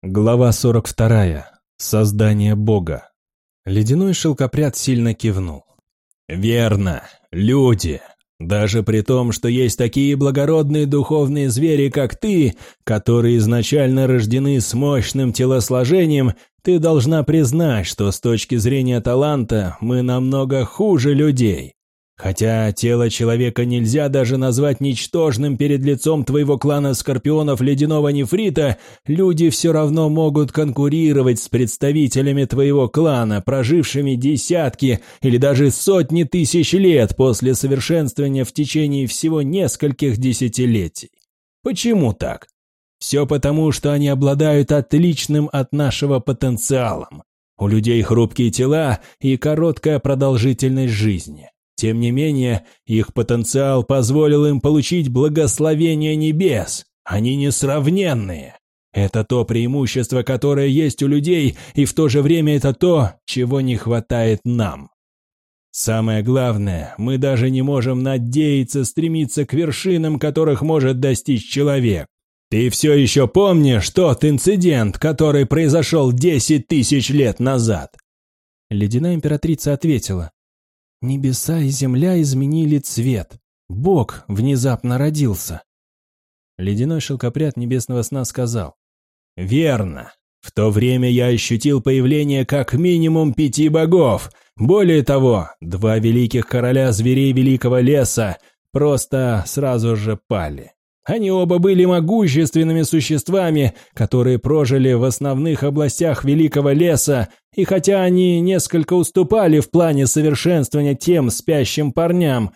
Глава 42. Создание Бога. Ледяной шелкопряд сильно кивнул. «Верно, люди. Даже при том, что есть такие благородные духовные звери, как ты, которые изначально рождены с мощным телосложением, ты должна признать, что с точки зрения таланта мы намного хуже людей. Хотя тело человека нельзя даже назвать ничтожным перед лицом твоего клана скорпионов ледяного нефрита, люди все равно могут конкурировать с представителями твоего клана, прожившими десятки или даже сотни тысяч лет после совершенствования в течение всего нескольких десятилетий. Почему так? Все потому, что они обладают отличным от нашего потенциалом. У людей хрупкие тела и короткая продолжительность жизни. Тем не менее, их потенциал позволил им получить благословение небес. Они несравненные. Это то преимущество, которое есть у людей, и в то же время это то, чего не хватает нам. Самое главное, мы даже не можем надеяться стремиться к вершинам, которых может достичь человек. Ты все еще помнишь тот инцидент, который произошел десять тысяч лет назад?» Ледяная императрица ответила. «Небеса и земля изменили цвет. Бог внезапно родился». Ледяной шелкопряд небесного сна сказал. «Верно. В то время я ощутил появление как минимум пяти богов. Более того, два великих короля зверей Великого Леса просто сразу же пали. Они оба были могущественными существами, которые прожили в основных областях Великого Леса, и хотя они несколько уступали в плане совершенствования тем спящим парням,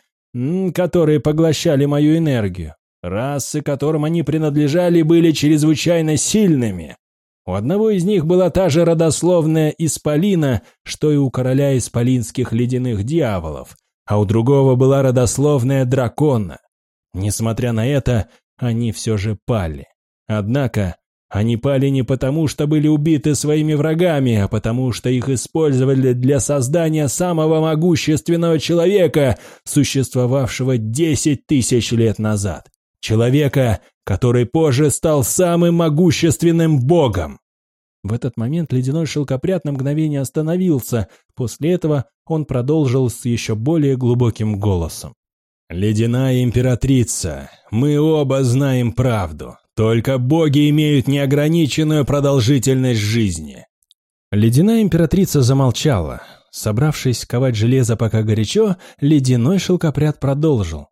которые поглощали мою энергию, расы, которым они принадлежали, были чрезвычайно сильными. У одного из них была та же родословная Исполина, что и у короля исполинских ледяных дьяволов, а у другого была родословная Дракона. Несмотря на это, они все же пали. Однако, они пали не потому, что были убиты своими врагами, а потому, что их использовали для создания самого могущественного человека, существовавшего 10 тысяч лет назад. Человека, который позже стал самым могущественным богом. В этот момент ледяной шелкопряд на мгновение остановился, после этого он продолжил с еще более глубоким голосом. «Ледяная императрица, мы оба знаем правду, только боги имеют неограниченную продолжительность жизни». Ледяная императрица замолчала. Собравшись ковать железо пока горячо, ледяной шелкопряд продолжил.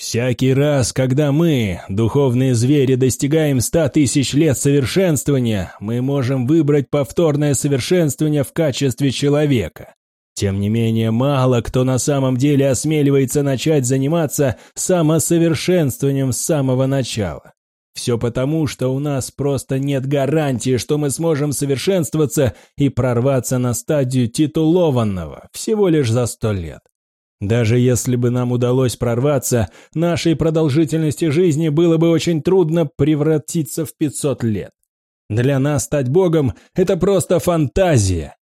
Всякий раз, когда мы, духовные звери, достигаем ста тысяч лет совершенствования, мы можем выбрать повторное совершенствование в качестве человека. Тем не менее, мало кто на самом деле осмеливается начать заниматься самосовершенствованием с самого начала. Все потому, что у нас просто нет гарантии, что мы сможем совершенствоваться и прорваться на стадию титулованного всего лишь за сто лет. Даже если бы нам удалось прорваться, нашей продолжительности жизни было бы очень трудно превратиться в 500 лет. Для нас стать богом – это просто фантазия.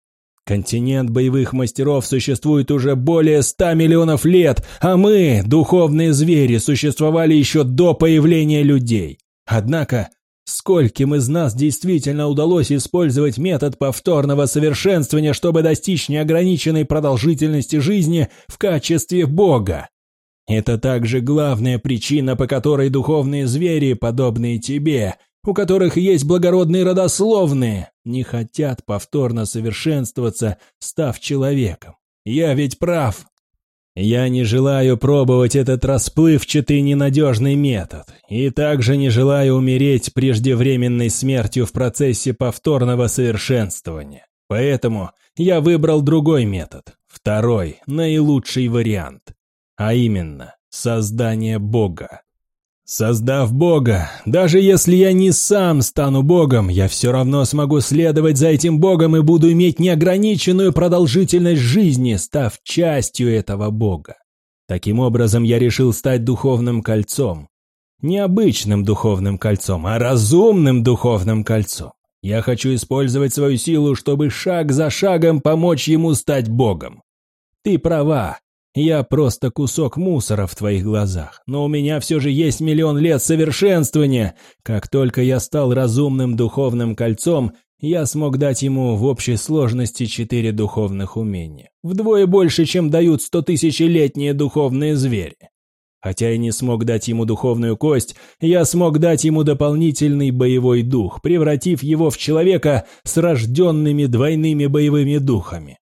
Континент боевых мастеров существует уже более 100 миллионов лет, а мы, духовные звери, существовали еще до появления людей. Однако Скольким из нас действительно удалось использовать метод повторного совершенствования, чтобы достичь неограниченной продолжительности жизни в качестве Бога? Это также главная причина, по которой духовные звери, подобные тебе, у которых есть благородные родословные, не хотят повторно совершенствоваться, став человеком. Я ведь прав. Я не желаю пробовать этот расплывчатый ненадежный метод, и также не желаю умереть преждевременной смертью в процессе повторного совершенствования. Поэтому я выбрал другой метод, второй, наилучший вариант, а именно создание Бога. Создав Бога, даже если я не сам стану Богом, я все равно смогу следовать за этим Богом и буду иметь неограниченную продолжительность жизни, став частью этого Бога. Таким образом, я решил стать духовным кольцом. Не обычным духовным кольцом, а разумным духовным кольцом. Я хочу использовать свою силу, чтобы шаг за шагом помочь ему стать Богом. Ты права, я просто кусок мусора в твоих глазах, но у меня все же есть миллион лет совершенствования. Как только я стал разумным духовным кольцом, я смог дать ему в общей сложности четыре духовных умения. Вдвое больше, чем дают стотысячелетние духовные звери. Хотя и не смог дать ему духовную кость, я смог дать ему дополнительный боевой дух, превратив его в человека с рожденными двойными боевыми духами.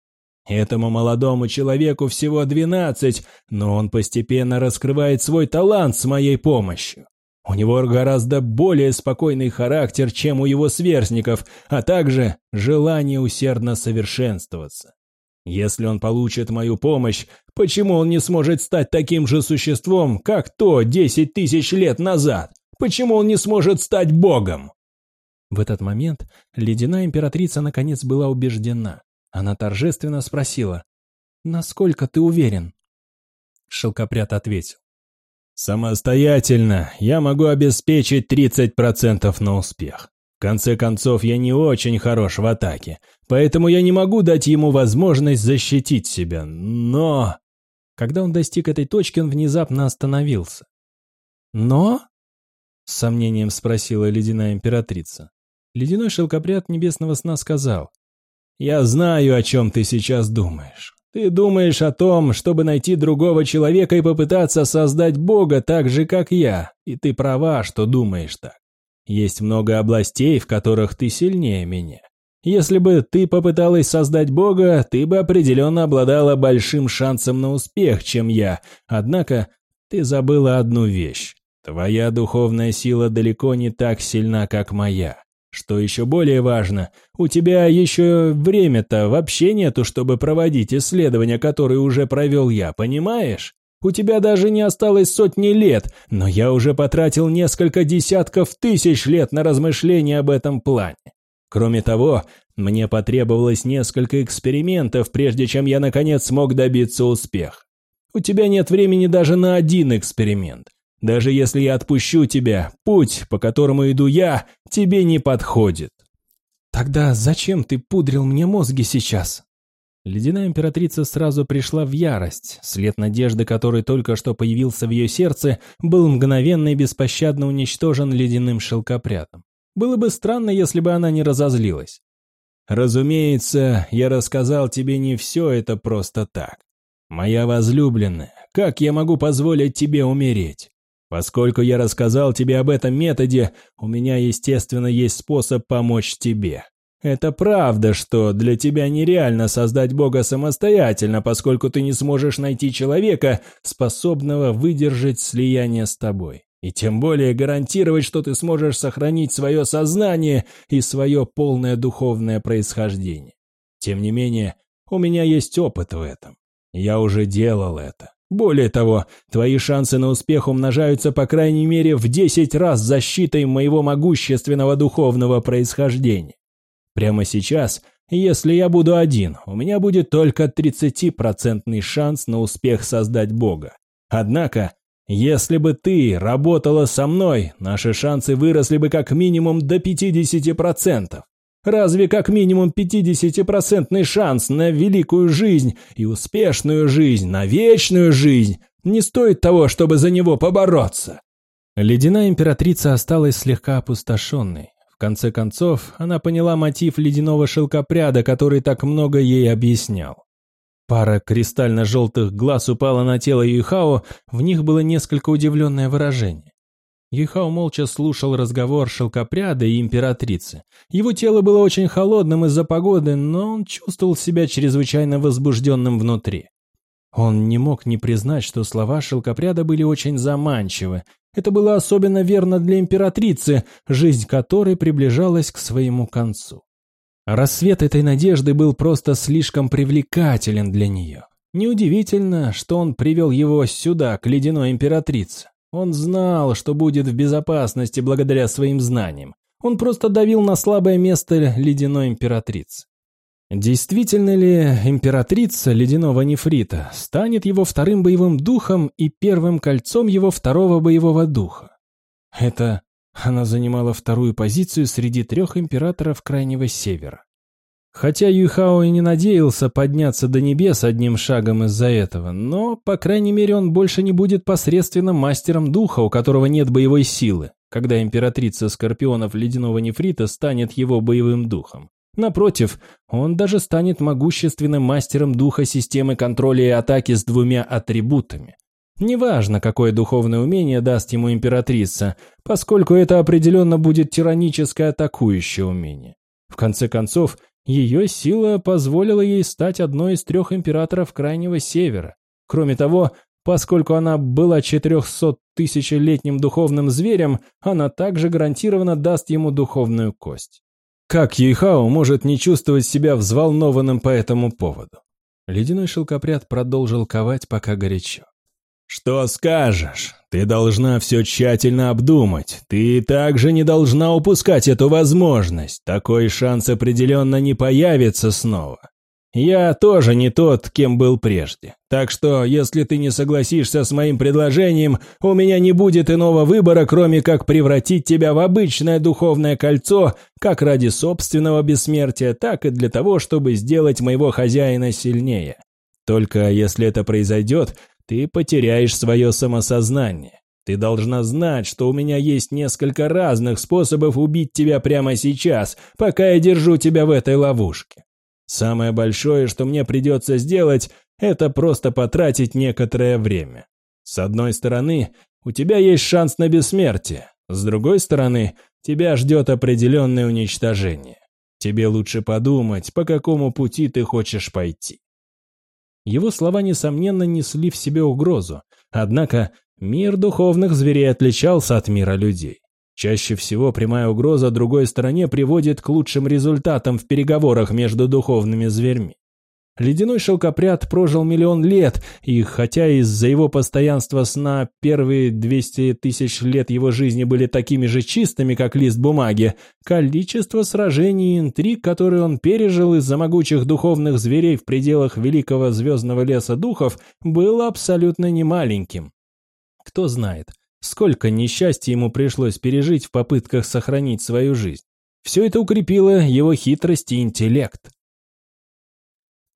Этому молодому человеку всего двенадцать, но он постепенно раскрывает свой талант с моей помощью. У него гораздо более спокойный характер, чем у его сверстников, а также желание усердно совершенствоваться. Если он получит мою помощь, почему он не сможет стать таким же существом, как то десять тысяч лет назад? Почему он не сможет стать богом? В этот момент ледяная императрица наконец была убеждена. Она торжественно спросила, «Насколько ты уверен?» Шелкопряд ответил, «Самостоятельно я могу обеспечить 30% на успех. В конце концов, я не очень хорош в атаке, поэтому я не могу дать ему возможность защитить себя, но...» Когда он достиг этой точки, он внезапно остановился. «Но?» — с сомнением спросила ледяная императрица. Ледяной шелкопряд небесного сна сказал, я знаю, о чем ты сейчас думаешь. Ты думаешь о том, чтобы найти другого человека и попытаться создать Бога так же, как я. И ты права, что думаешь так. Есть много областей, в которых ты сильнее меня. Если бы ты попыталась создать Бога, ты бы определенно обладала большим шансом на успех, чем я. Однако ты забыла одну вещь. Твоя духовная сила далеко не так сильна, как моя. Что еще более важно, у тебя еще время-то вообще нету, чтобы проводить исследования, которые уже провел я, понимаешь? У тебя даже не осталось сотни лет, но я уже потратил несколько десятков тысяч лет на размышления об этом плане. Кроме того, мне потребовалось несколько экспериментов, прежде чем я наконец смог добиться успеха. У тебя нет времени даже на один эксперимент. Даже если я отпущу тебя, путь, по которому иду я, тебе не подходит. Тогда зачем ты пудрил мне мозги сейчас? Ледяная императрица сразу пришла в ярость. След надежды, который только что появился в ее сердце, был мгновенно и беспощадно уничтожен ледяным шелкопрядом. Было бы странно, если бы она не разозлилась. «Разумеется, я рассказал тебе не все это просто так. Моя возлюбленная, как я могу позволить тебе умереть? Поскольку я рассказал тебе об этом методе, у меня, естественно, есть способ помочь тебе. Это правда, что для тебя нереально создать Бога самостоятельно, поскольку ты не сможешь найти человека, способного выдержать слияние с тобой. И тем более гарантировать, что ты сможешь сохранить свое сознание и свое полное духовное происхождение. Тем не менее, у меня есть опыт в этом. Я уже делал это. Более того, твои шансы на успех умножаются по крайней мере в 10 раз защитой моего могущественного духовного происхождения. Прямо сейчас, если я буду один, у меня будет только 30% шанс на успех создать Бога. Однако, если бы ты работала со мной, наши шансы выросли бы как минимум до 50%. Разве как минимум 50% шанс на великую жизнь и успешную жизнь, на вечную жизнь не стоит того, чтобы за него побороться? Ледяная императрица осталась слегка опустошенной конце концов, она поняла мотив ледяного шелкопряда, который так много ей объяснял. Пара кристально-желтых глаз упала на тело Юйхао, в них было несколько удивленное выражение. Юйхао молча слушал разговор шелкопряда и императрицы. Его тело было очень холодным из-за погоды, но он чувствовал себя чрезвычайно возбужденным внутри. Он не мог не признать, что слова шелкопряда были очень заманчивы, это было особенно верно для императрицы, жизнь которой приближалась к своему концу. Рассвет этой надежды был просто слишком привлекателен для нее. Неудивительно, что он привел его сюда, к ледяной императрице. Он знал, что будет в безопасности благодаря своим знаниям. Он просто давил на слабое место ледяной императрицы. Действительно ли императрица ледяного нефрита станет его вторым боевым духом и первым кольцом его второго боевого духа? Это она занимала вторую позицию среди трех императоров Крайнего Севера. Хотя Юйхао и не надеялся подняться до небес одним шагом из-за этого, но, по крайней мере, он больше не будет посредственным мастером духа, у которого нет боевой силы, когда императрица Скорпионов Ледяного Нефрита станет его боевым духом. Напротив, он даже станет могущественным мастером духа системы контроля и атаки с двумя атрибутами. Неважно, какое духовное умение даст ему императрица, поскольку это определенно будет тираническое атакующее умение. В конце концов, ее сила позволила ей стать одной из трех императоров Крайнего Севера. Кроме того, поскольку она была 400-тысячелетним духовным зверем, она также гарантированно даст ему духовную кость. Как Юйхао может не чувствовать себя взволнованным по этому поводу? Ледяной шелкопряд продолжил ковать, пока горячо. «Что скажешь? Ты должна все тщательно обдумать. Ты также не должна упускать эту возможность. Такой шанс определенно не появится снова. Я тоже не тот, кем был прежде. Так что, если ты не согласишься с моим предложением, у меня не будет иного выбора, кроме как превратить тебя в обычное духовное кольцо, как ради собственного бессмертия, так и для того, чтобы сделать моего хозяина сильнее. Только если это произойдет, ты потеряешь свое самосознание. Ты должна знать, что у меня есть несколько разных способов убить тебя прямо сейчас, пока я держу тебя в этой ловушке. Самое большое, что мне придется сделать, это просто потратить некоторое время. С одной стороны, у тебя есть шанс на бессмертие, с другой стороны, тебя ждет определенное уничтожение. Тебе лучше подумать, по какому пути ты хочешь пойти. Его слова, несомненно, несли в себе угрозу, однако Мир духовных зверей отличался от мира людей. Чаще всего прямая угроза другой стороне приводит к лучшим результатам в переговорах между духовными зверьми. Ледяной шелкопряд прожил миллион лет, и хотя из-за его постоянства сна первые 200 тысяч лет его жизни были такими же чистыми, как лист бумаги, количество сражений и интриг, которые он пережил из-за могучих духовных зверей в пределах великого звездного леса духов, было абсолютно немаленьким. Кто знает, сколько несчастья ему пришлось пережить в попытках сохранить свою жизнь. Все это укрепило его хитрость и интеллект.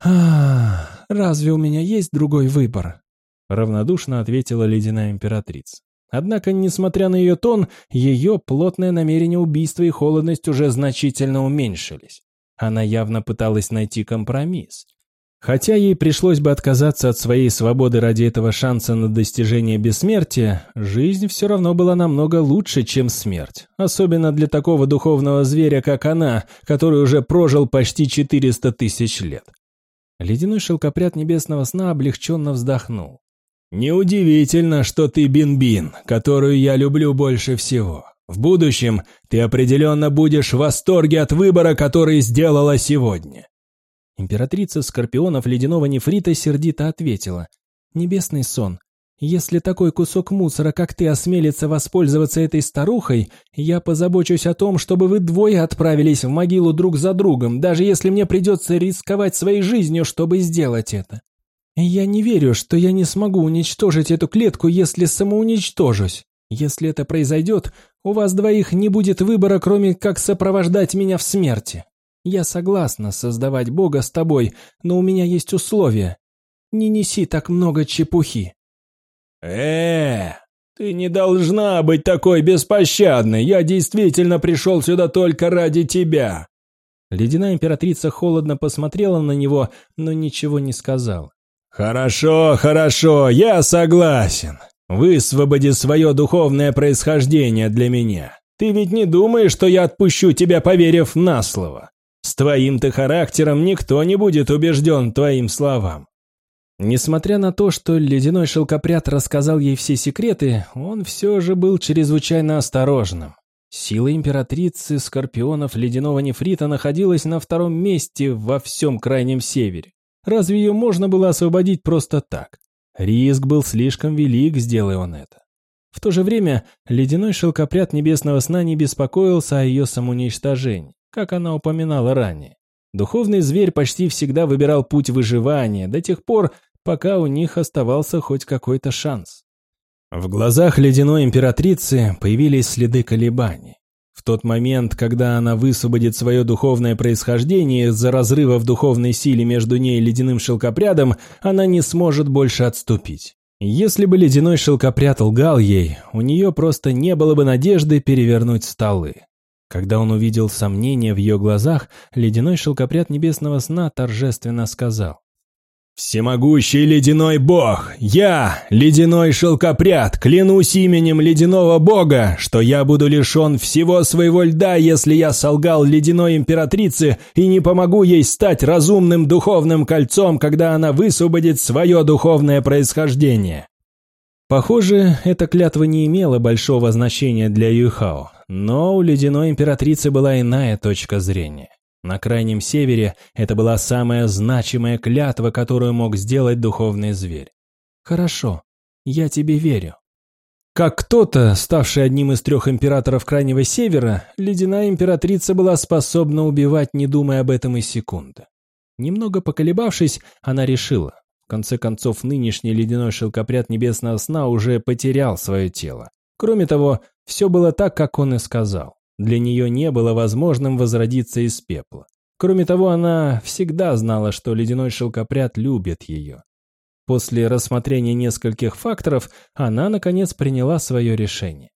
«А, разве у меня есть другой выбор?» Равнодушно ответила ледяная императрица. Однако, несмотря на ее тон, ее плотное намерение убийства и холодность уже значительно уменьшились. Она явно пыталась найти компромисс. Хотя ей пришлось бы отказаться от своей свободы ради этого шанса на достижение бессмертия, жизнь все равно была намного лучше, чем смерть. Особенно для такого духовного зверя, как она, который уже прожил почти 400 тысяч лет. Ледяной шелкопряд небесного сна облегченно вздохнул. «Неудивительно, что ты Бин-Бин, которую я люблю больше всего. В будущем ты определенно будешь в восторге от выбора, который сделала сегодня». Императрица Скорпионов ледяного нефрита сердито ответила. «Небесный сон, если такой кусок мусора, как ты, осмелится воспользоваться этой старухой, я позабочусь о том, чтобы вы двое отправились в могилу друг за другом, даже если мне придется рисковать своей жизнью, чтобы сделать это. Я не верю, что я не смогу уничтожить эту клетку, если самоуничтожусь. Если это произойдет, у вас двоих не будет выбора, кроме как сопровождать меня в смерти. Я согласна создавать Бога с тобой, но у меня есть условия. Не неси так много чепухи э ты не должна быть такой беспощадной. Я действительно пришел сюда только ради тебя». Ледяная императрица холодно посмотрела на него, но ничего не сказала. «Хорошо, хорошо, я согласен. Высвободи свое духовное происхождение для меня. Ты ведь не думаешь, что я отпущу тебя, поверив на слово? С твоим-то характером никто не будет убежден твоим словам. Несмотря на то, что ледяной шелкопряд рассказал ей все секреты, он все же был чрезвычайно осторожным. Сила императрицы скорпионов ледяного нефрита находилась на втором месте во всем крайнем севере. Разве ее можно было освободить просто так? Риск был слишком велик, сделай он это. В то же время ледяной шелкопряд небесного сна не беспокоился о ее самоуничтожении, как она упоминала ранее. Духовный зверь почти всегда выбирал путь выживания до тех пор, пока у них оставался хоть какой-то шанс. В глазах ледяной императрицы появились следы колебаний. В тот момент, когда она высвободит свое духовное происхождение из-за разрыва в духовной силе между ней и ледяным шелкопрядом, она не сможет больше отступить. Если бы ледяной шелкопряд лгал ей, у нее просто не было бы надежды перевернуть столы. Когда он увидел сомнение в ее глазах, ледяной шелкопряд небесного сна торжественно сказал. «Всемогущий ледяной бог, я, ледяной шелкопряд, клянусь именем ледяного бога, что я буду лишен всего своего льда, если я солгал ледяной императрице и не помогу ей стать разумным духовным кольцом, когда она высвободит свое духовное происхождение». Похоже, эта клятва не имела большого значения для Юйхао, но у ледяной императрицы была иная точка зрения. На Крайнем Севере это была самая значимая клятва, которую мог сделать духовный зверь. «Хорошо, я тебе верю». Как кто-то, ставший одним из трех императоров Крайнего Севера, ледяная императрица была способна убивать, не думая об этом и секунды. Немного поколебавшись, она решила. В конце концов, нынешний ледяной шелкопряд небесного сна уже потерял свое тело. Кроме того, все было так, как он и сказал. Для нее не было возможным возродиться из пепла. Кроме того, она всегда знала, что ледяной шелкопряд любит ее. После рассмотрения нескольких факторов, она, наконец, приняла свое решение.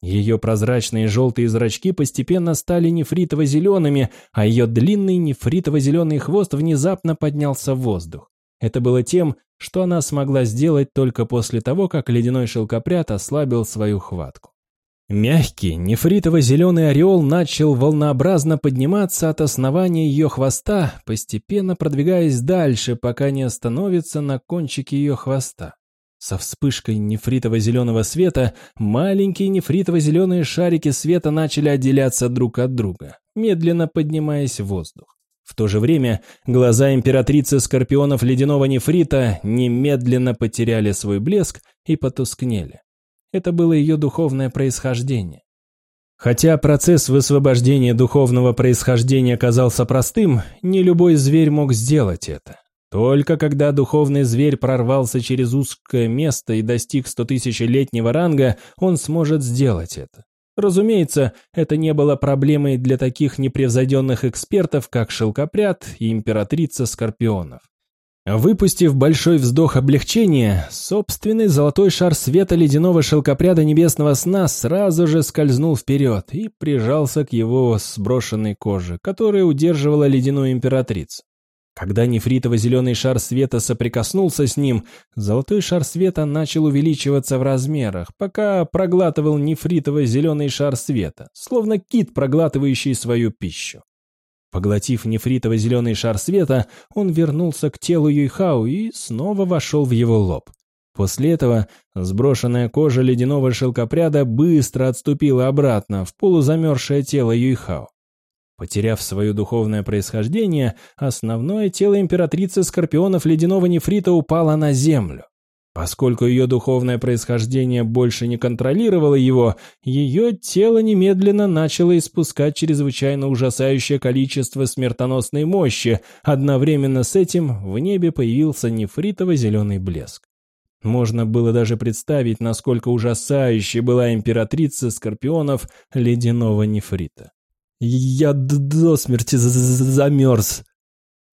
Ее прозрачные желтые зрачки постепенно стали нефритово-зелеными, а ее длинный нефритово-зеленый хвост внезапно поднялся в воздух. Это было тем, что она смогла сделать только после того, как ледяной шелкопряд ослабил свою хватку. Мягкий, нефритово-зеленый ореол начал волнообразно подниматься от основания ее хвоста, постепенно продвигаясь дальше, пока не остановится на кончике ее хвоста. Со вспышкой нефритово-зеленого света маленькие нефритово-зеленые шарики света начали отделяться друг от друга, медленно поднимаясь в воздух. В то же время глаза императрицы скорпионов ледяного нефрита немедленно потеряли свой блеск и потускнели. Это было ее духовное происхождение. Хотя процесс высвобождения духовного происхождения казался простым, не любой зверь мог сделать это. Только когда духовный зверь прорвался через узкое место и достиг стотысячелетнего ранга, он сможет сделать это. Разумеется, это не было проблемой для таких непревзойденных экспертов, как Шелкопряд и Императрица Скорпионов. Выпустив большой вздох облегчения, собственный золотой шар света ледяного шелкопряда небесного сна сразу же скользнул вперед и прижался к его сброшенной коже, которая удерживала ледяную императрицу. Когда нефритово-зеленый шар света соприкоснулся с ним, золотой шар света начал увеличиваться в размерах, пока проглатывал нефритово-зеленый шар света, словно кит, проглатывающий свою пищу. Поглотив нефритово-зеленый шар света, он вернулся к телу Юйхао и снова вошел в его лоб. После этого сброшенная кожа ледяного шелкопряда быстро отступила обратно в полузамерзшее тело Юйхао. Потеряв свое духовное происхождение, основное тело императрицы скорпионов ледяного нефрита упало на землю. Поскольку ее духовное происхождение больше не контролировало его, ее тело немедленно начало испускать чрезвычайно ужасающее количество смертоносной мощи, одновременно с этим в небе появился нефритово-зеленый блеск. Можно было даже представить, насколько ужасающей была императрица скорпионов ледяного нефрита. «Я до смерти замерз!»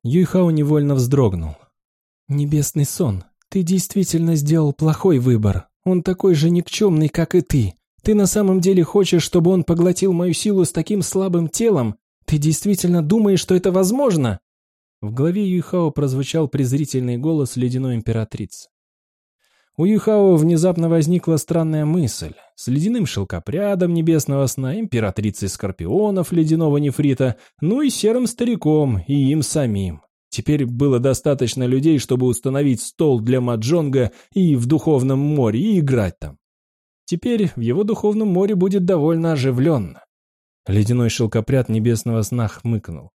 Юйхао невольно вздрогнул. «Небесный сон», «Ты действительно сделал плохой выбор. Он такой же никчемный, как и ты. Ты на самом деле хочешь, чтобы он поглотил мою силу с таким слабым телом? Ты действительно думаешь, что это возможно?» В голове Юйхао прозвучал презрительный голос ледяной императрицы. У Юхао внезапно возникла странная мысль. С ледяным шелкопрядом небесного сна, императрицей скорпионов ледяного нефрита, ну и серым стариком, и им самим. Теперь было достаточно людей, чтобы установить стол для маджонга и в духовном море и играть там. Теперь в его духовном море будет довольно оживленно. Ледяной шелкопряд небесного сна хмыкнул.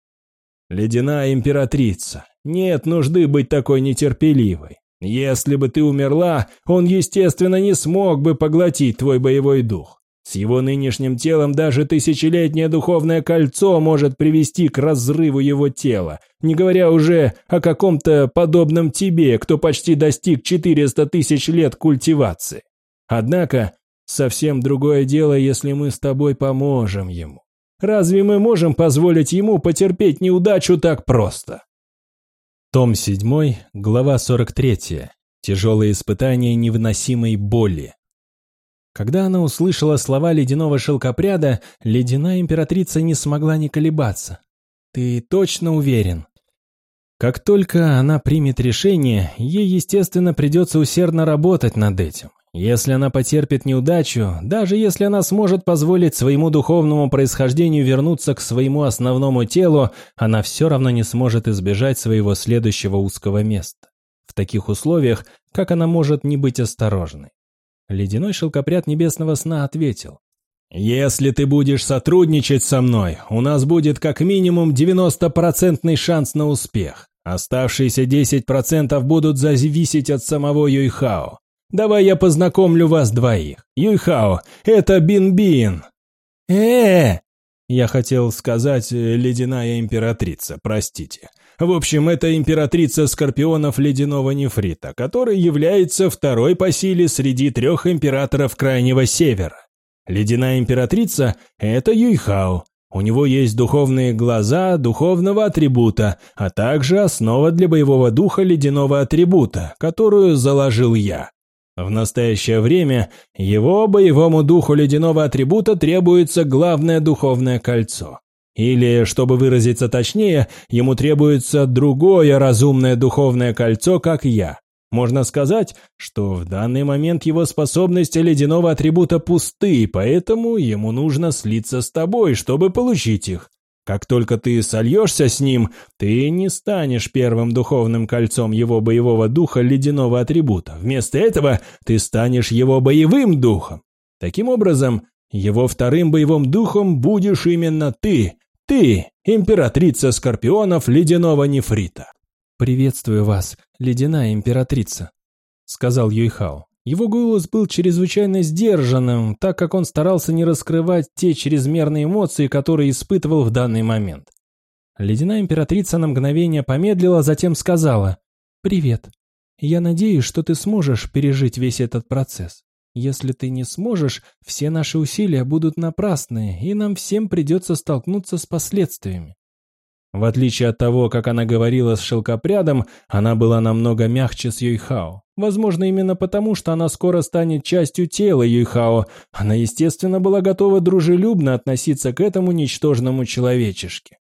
«Ледяная императрица, нет нужды быть такой нетерпеливой. Если бы ты умерла, он, естественно, не смог бы поглотить твой боевой дух. С его нынешним телом даже тысячелетнее духовное кольцо может привести к разрыву его тела, не говоря уже о каком-то подобном тебе, кто почти достиг 400 тысяч лет культивации. Однако, совсем другое дело, если мы с тобой поможем ему. Разве мы можем позволить ему потерпеть неудачу так просто? Том 7, глава 43. Тяжелые испытания невыносимой боли. Когда она услышала слова ледяного шелкопряда, ледяная императрица не смогла не колебаться. «Ты точно уверен?» Как только она примет решение, ей, естественно, придется усердно работать над этим. Если она потерпит неудачу, даже если она сможет позволить своему духовному происхождению вернуться к своему основному телу, она все равно не сможет избежать своего следующего узкого места. В таких условиях, как она может не быть осторожной? Ледяной шелкопряд небесного сна ответил. «Если ты будешь сотрудничать со мной, у нас будет как минимум 90% шанс на успех. Оставшиеся 10% будут зависеть от самого Юйхао. Давай я познакомлю вас двоих. Юйхао, это Бин-Бин!» «Э-э-э!» Я хотел сказать «ледяная императрица», простите. В общем, это императрица скорпионов ледяного нефрита, которая является второй по силе среди трех императоров Крайнего Севера. Ледяная императрица – это Юйхао. У него есть духовные глаза духовного атрибута, а также основа для боевого духа ледяного атрибута, которую заложил я. В настоящее время его боевому духу ледяного атрибута требуется главное духовное кольцо. Или, чтобы выразиться точнее, ему требуется другое разумное духовное кольцо, как я. Можно сказать, что в данный момент его способности ледяного атрибута пусты, поэтому ему нужно слиться с тобой, чтобы получить их. Как только ты сольешься с ним, ты не станешь первым духовным кольцом его боевого духа ледяного атрибута. Вместо этого ты станешь его боевым духом. Таким образом, его вторым боевым духом будешь именно ты. Ты, императрица скорпионов ледяного нефрита. «Приветствую вас, ледяная императрица», — сказал Юйхао. Его голос был чрезвычайно сдержанным, так как он старался не раскрывать те чрезмерные эмоции, которые испытывал в данный момент. Ледяная императрица на мгновение помедлила, затем сказала «Привет. Я надеюсь, что ты сможешь пережить весь этот процесс. Если ты не сможешь, все наши усилия будут напрасны, и нам всем придется столкнуться с последствиями. В отличие от того, как она говорила с шелкопрядом, она была намного мягче с Юйхао. Возможно, именно потому, что она скоро станет частью тела Юйхао. Она, естественно, была готова дружелюбно относиться к этому ничтожному человечешке.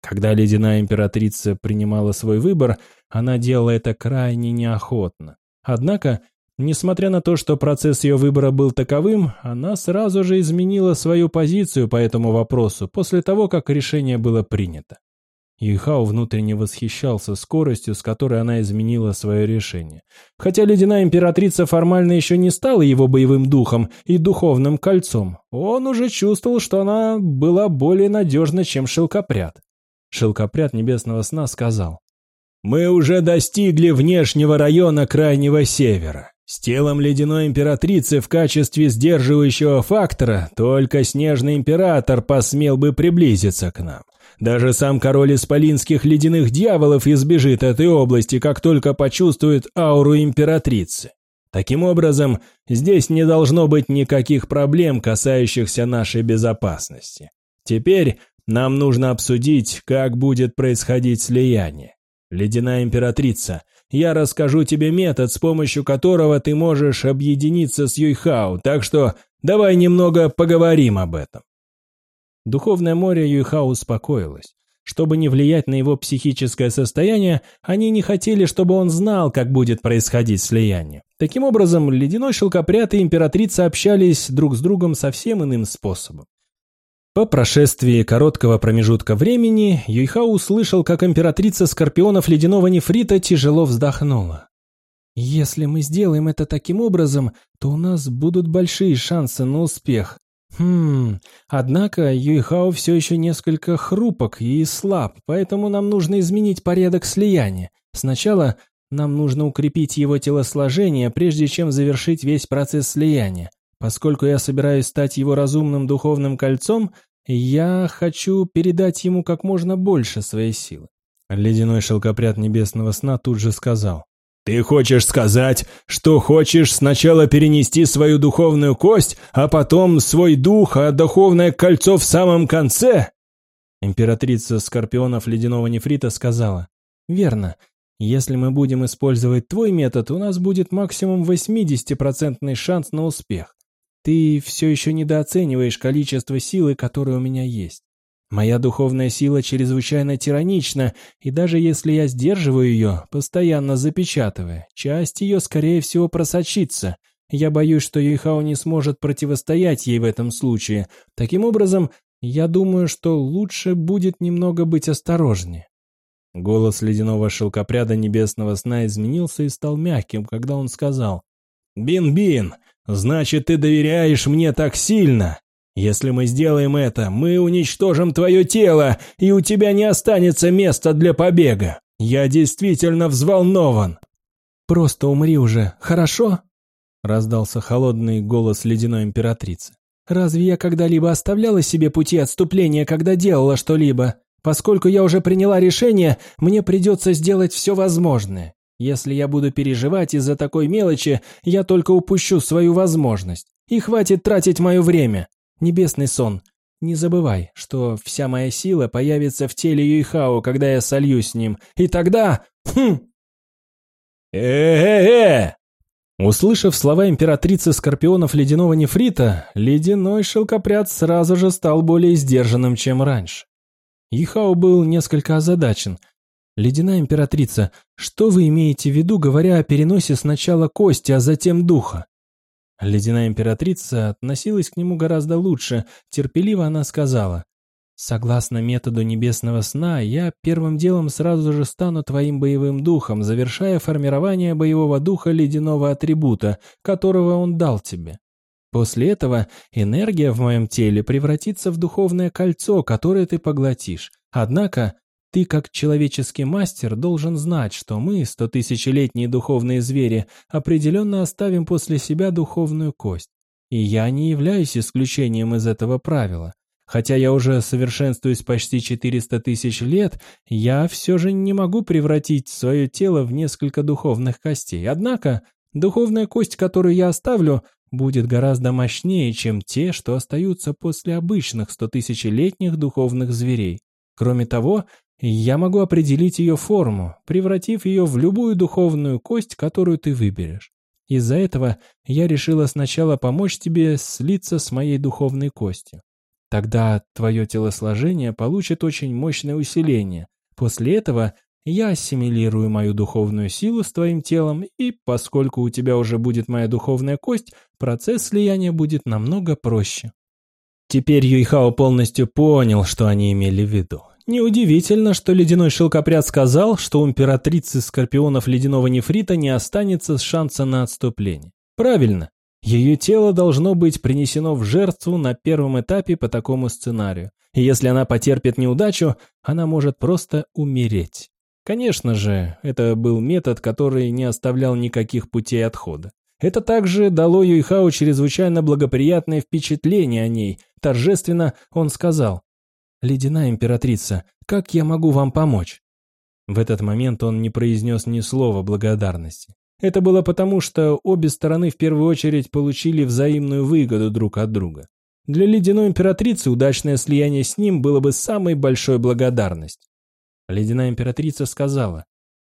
Когда ледяная императрица принимала свой выбор, она делала это крайне неохотно. Однако, несмотря на то, что процесс ее выбора был таковым, она сразу же изменила свою позицию по этому вопросу после того, как решение было принято. Юйхао внутренне восхищался скоростью, с которой она изменила свое решение. Хотя ледяная императрица формально еще не стала его боевым духом и духовным кольцом, он уже чувствовал, что она была более надежна, чем шелкопряд. Шелкопряд небесного сна сказал. «Мы уже достигли внешнего района Крайнего Севера. С телом ледяной императрицы в качестве сдерживающего фактора только снежный император посмел бы приблизиться к нам. Даже сам король исполинских ледяных дьяволов избежит этой области, как только почувствует ауру императрицы. Таким образом, здесь не должно быть никаких проблем, касающихся нашей безопасности. Теперь нам нужно обсудить, как будет происходить слияние. Ледяная императрица, я расскажу тебе метод, с помощью которого ты можешь объединиться с Юйхао, так что давай немного поговорим об этом. Духовное море Юйхао успокоилось. Чтобы не влиять на его психическое состояние, они не хотели, чтобы он знал, как будет происходить слияние. Таким образом, ледяной шелкопряд и императрица общались друг с другом совсем иным способом. По прошествии короткого промежутка времени Юйхао услышал, как императрица скорпионов ледяного нефрита тяжело вздохнула. «Если мы сделаем это таким образом, то у нас будут большие шансы на успех. Хм, однако Юйхао все еще несколько хрупок и слаб, поэтому нам нужно изменить порядок слияния. Сначала нам нужно укрепить его телосложение, прежде чем завершить весь процесс слияния. Поскольку я собираюсь стать его разумным духовным кольцом, я хочу передать ему как можно больше своей силы. Ледяной шелкопряд небесного сна тут же сказал. Ты хочешь сказать, что хочешь сначала перенести свою духовную кость, а потом свой дух, а духовное кольцо в самом конце? Императрица Скорпионов Ледяного Нефрита сказала, «Верно. Если мы будем использовать твой метод, у нас будет максимум 80% шанс на успех. Ты все еще недооцениваешь количество силы, которое у меня есть. Моя духовная сила чрезвычайно тиранична, и даже если я сдерживаю ее, постоянно запечатывая, часть ее, скорее всего, просочится. Я боюсь, что Юйхао не сможет противостоять ей в этом случае. Таким образом, я думаю, что лучше будет немного быть осторожнее. Голос ледяного шелкопряда небесного сна изменился и стал мягким, когда он сказал «Бин-Бин, значит, ты доверяешь мне так сильно? Если мы сделаем это, мы уничтожим твое тело, и у тебя не останется места для побега. Я действительно взволнован. Просто умри уже, хорошо? Раздался холодный голос ледяной императрицы. Разве я когда-либо оставляла себе пути отступления, когда делала что-либо? Поскольку я уже приняла решение, мне придется сделать все возможное. Если я буду переживать из-за такой мелочи, я только упущу свою возможность. И хватит тратить мое время. Небесный сон, не забывай, что вся моя сила появится в теле Юйхао, когда я сольюсь с ним. И тогда... Хм! Э-э-э! Услышав слова императрицы Скорпионов Ледяного Нефрита, ледяной шелкопряд сразу же стал более сдержанным, чем раньше. Юйхао был несколько озадачен. «Ледяная императрица, что вы имеете в виду, говоря о переносе сначала кости, а затем духа?» Ледяная императрица относилась к нему гораздо лучше. Терпеливо она сказала. Согласно методу небесного сна, я первым делом сразу же стану твоим боевым духом, завершая формирование боевого духа ледяного атрибута, которого он дал тебе. После этого энергия в моем теле превратится в духовное кольцо, которое ты поглотишь. Однако ты, как человеческий мастер, должен знать, что мы, стотысячелетние духовные звери, определенно оставим после себя духовную кость. И я не являюсь исключением из этого правила. Хотя я уже совершенствуюсь почти 400 тысяч лет, я все же не могу превратить свое тело в несколько духовных костей. Однако, духовная кость, которую я оставлю, будет гораздо мощнее, чем те, что остаются после обычных 100 тысячелетних духовных зверей. Кроме того, я могу определить ее форму, превратив ее в любую духовную кость, которую ты выберешь. Из-за этого я решила сначала помочь тебе слиться с моей духовной костью. Тогда твое телосложение получит очень мощное усиление. После этого я ассимилирую мою духовную силу с твоим телом, и поскольку у тебя уже будет моя духовная кость, процесс слияния будет намного проще. Теперь Юйхао полностью понял, что они имели в виду. Неудивительно, что ледяной шелкопряд сказал, что у императрицы скорпионов ледяного нефрита не останется шанса на отступление. Правильно, ее тело должно быть принесено в жертву на первом этапе по такому сценарию. И если она потерпит неудачу, она может просто умереть. Конечно же, это был метод, который не оставлял никаких путей отхода. Это также дало Юйхао чрезвычайно благоприятное впечатление о ней. Торжественно он сказал, «Ледяная императрица, как я могу вам помочь?» В этот момент он не произнес ни слова благодарности. Это было потому, что обе стороны в первую очередь получили взаимную выгоду друг от друга. Для ледяной императрицы удачное слияние с ним было бы самой большой благодарностью. Ледяная императрица сказала,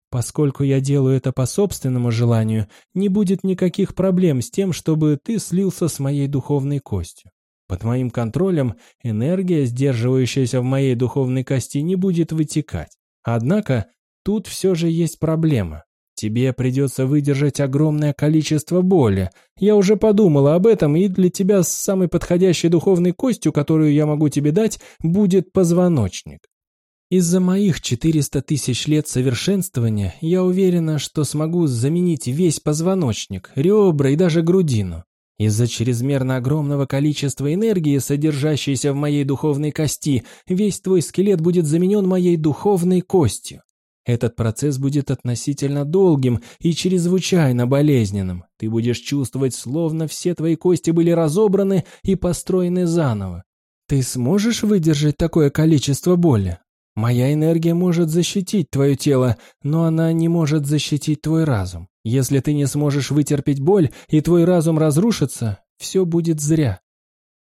«Поскольку я делаю это по собственному желанию, не будет никаких проблем с тем, чтобы ты слился с моей духовной костью. Под моим контролем энергия, сдерживающаяся в моей духовной кости, не будет вытекать. Однако тут все же есть проблема. Тебе придется выдержать огромное количество боли. Я уже подумала об этом, и для тебя самой подходящей духовной костью, которую я могу тебе дать, будет позвоночник. Из-за моих 400 тысяч лет совершенствования я уверена, что смогу заменить весь позвоночник, ребра и даже грудину. Из-за чрезмерно огромного количества энергии, содержащейся в моей духовной кости, весь твой скелет будет заменен моей духовной костью. Этот процесс будет относительно долгим и чрезвычайно болезненным. Ты будешь чувствовать, словно все твои кости были разобраны и построены заново. Ты сможешь выдержать такое количество боли? Моя энергия может защитить твое тело, но она не может защитить твой разум. Если ты не сможешь вытерпеть боль, и твой разум разрушится, все будет зря.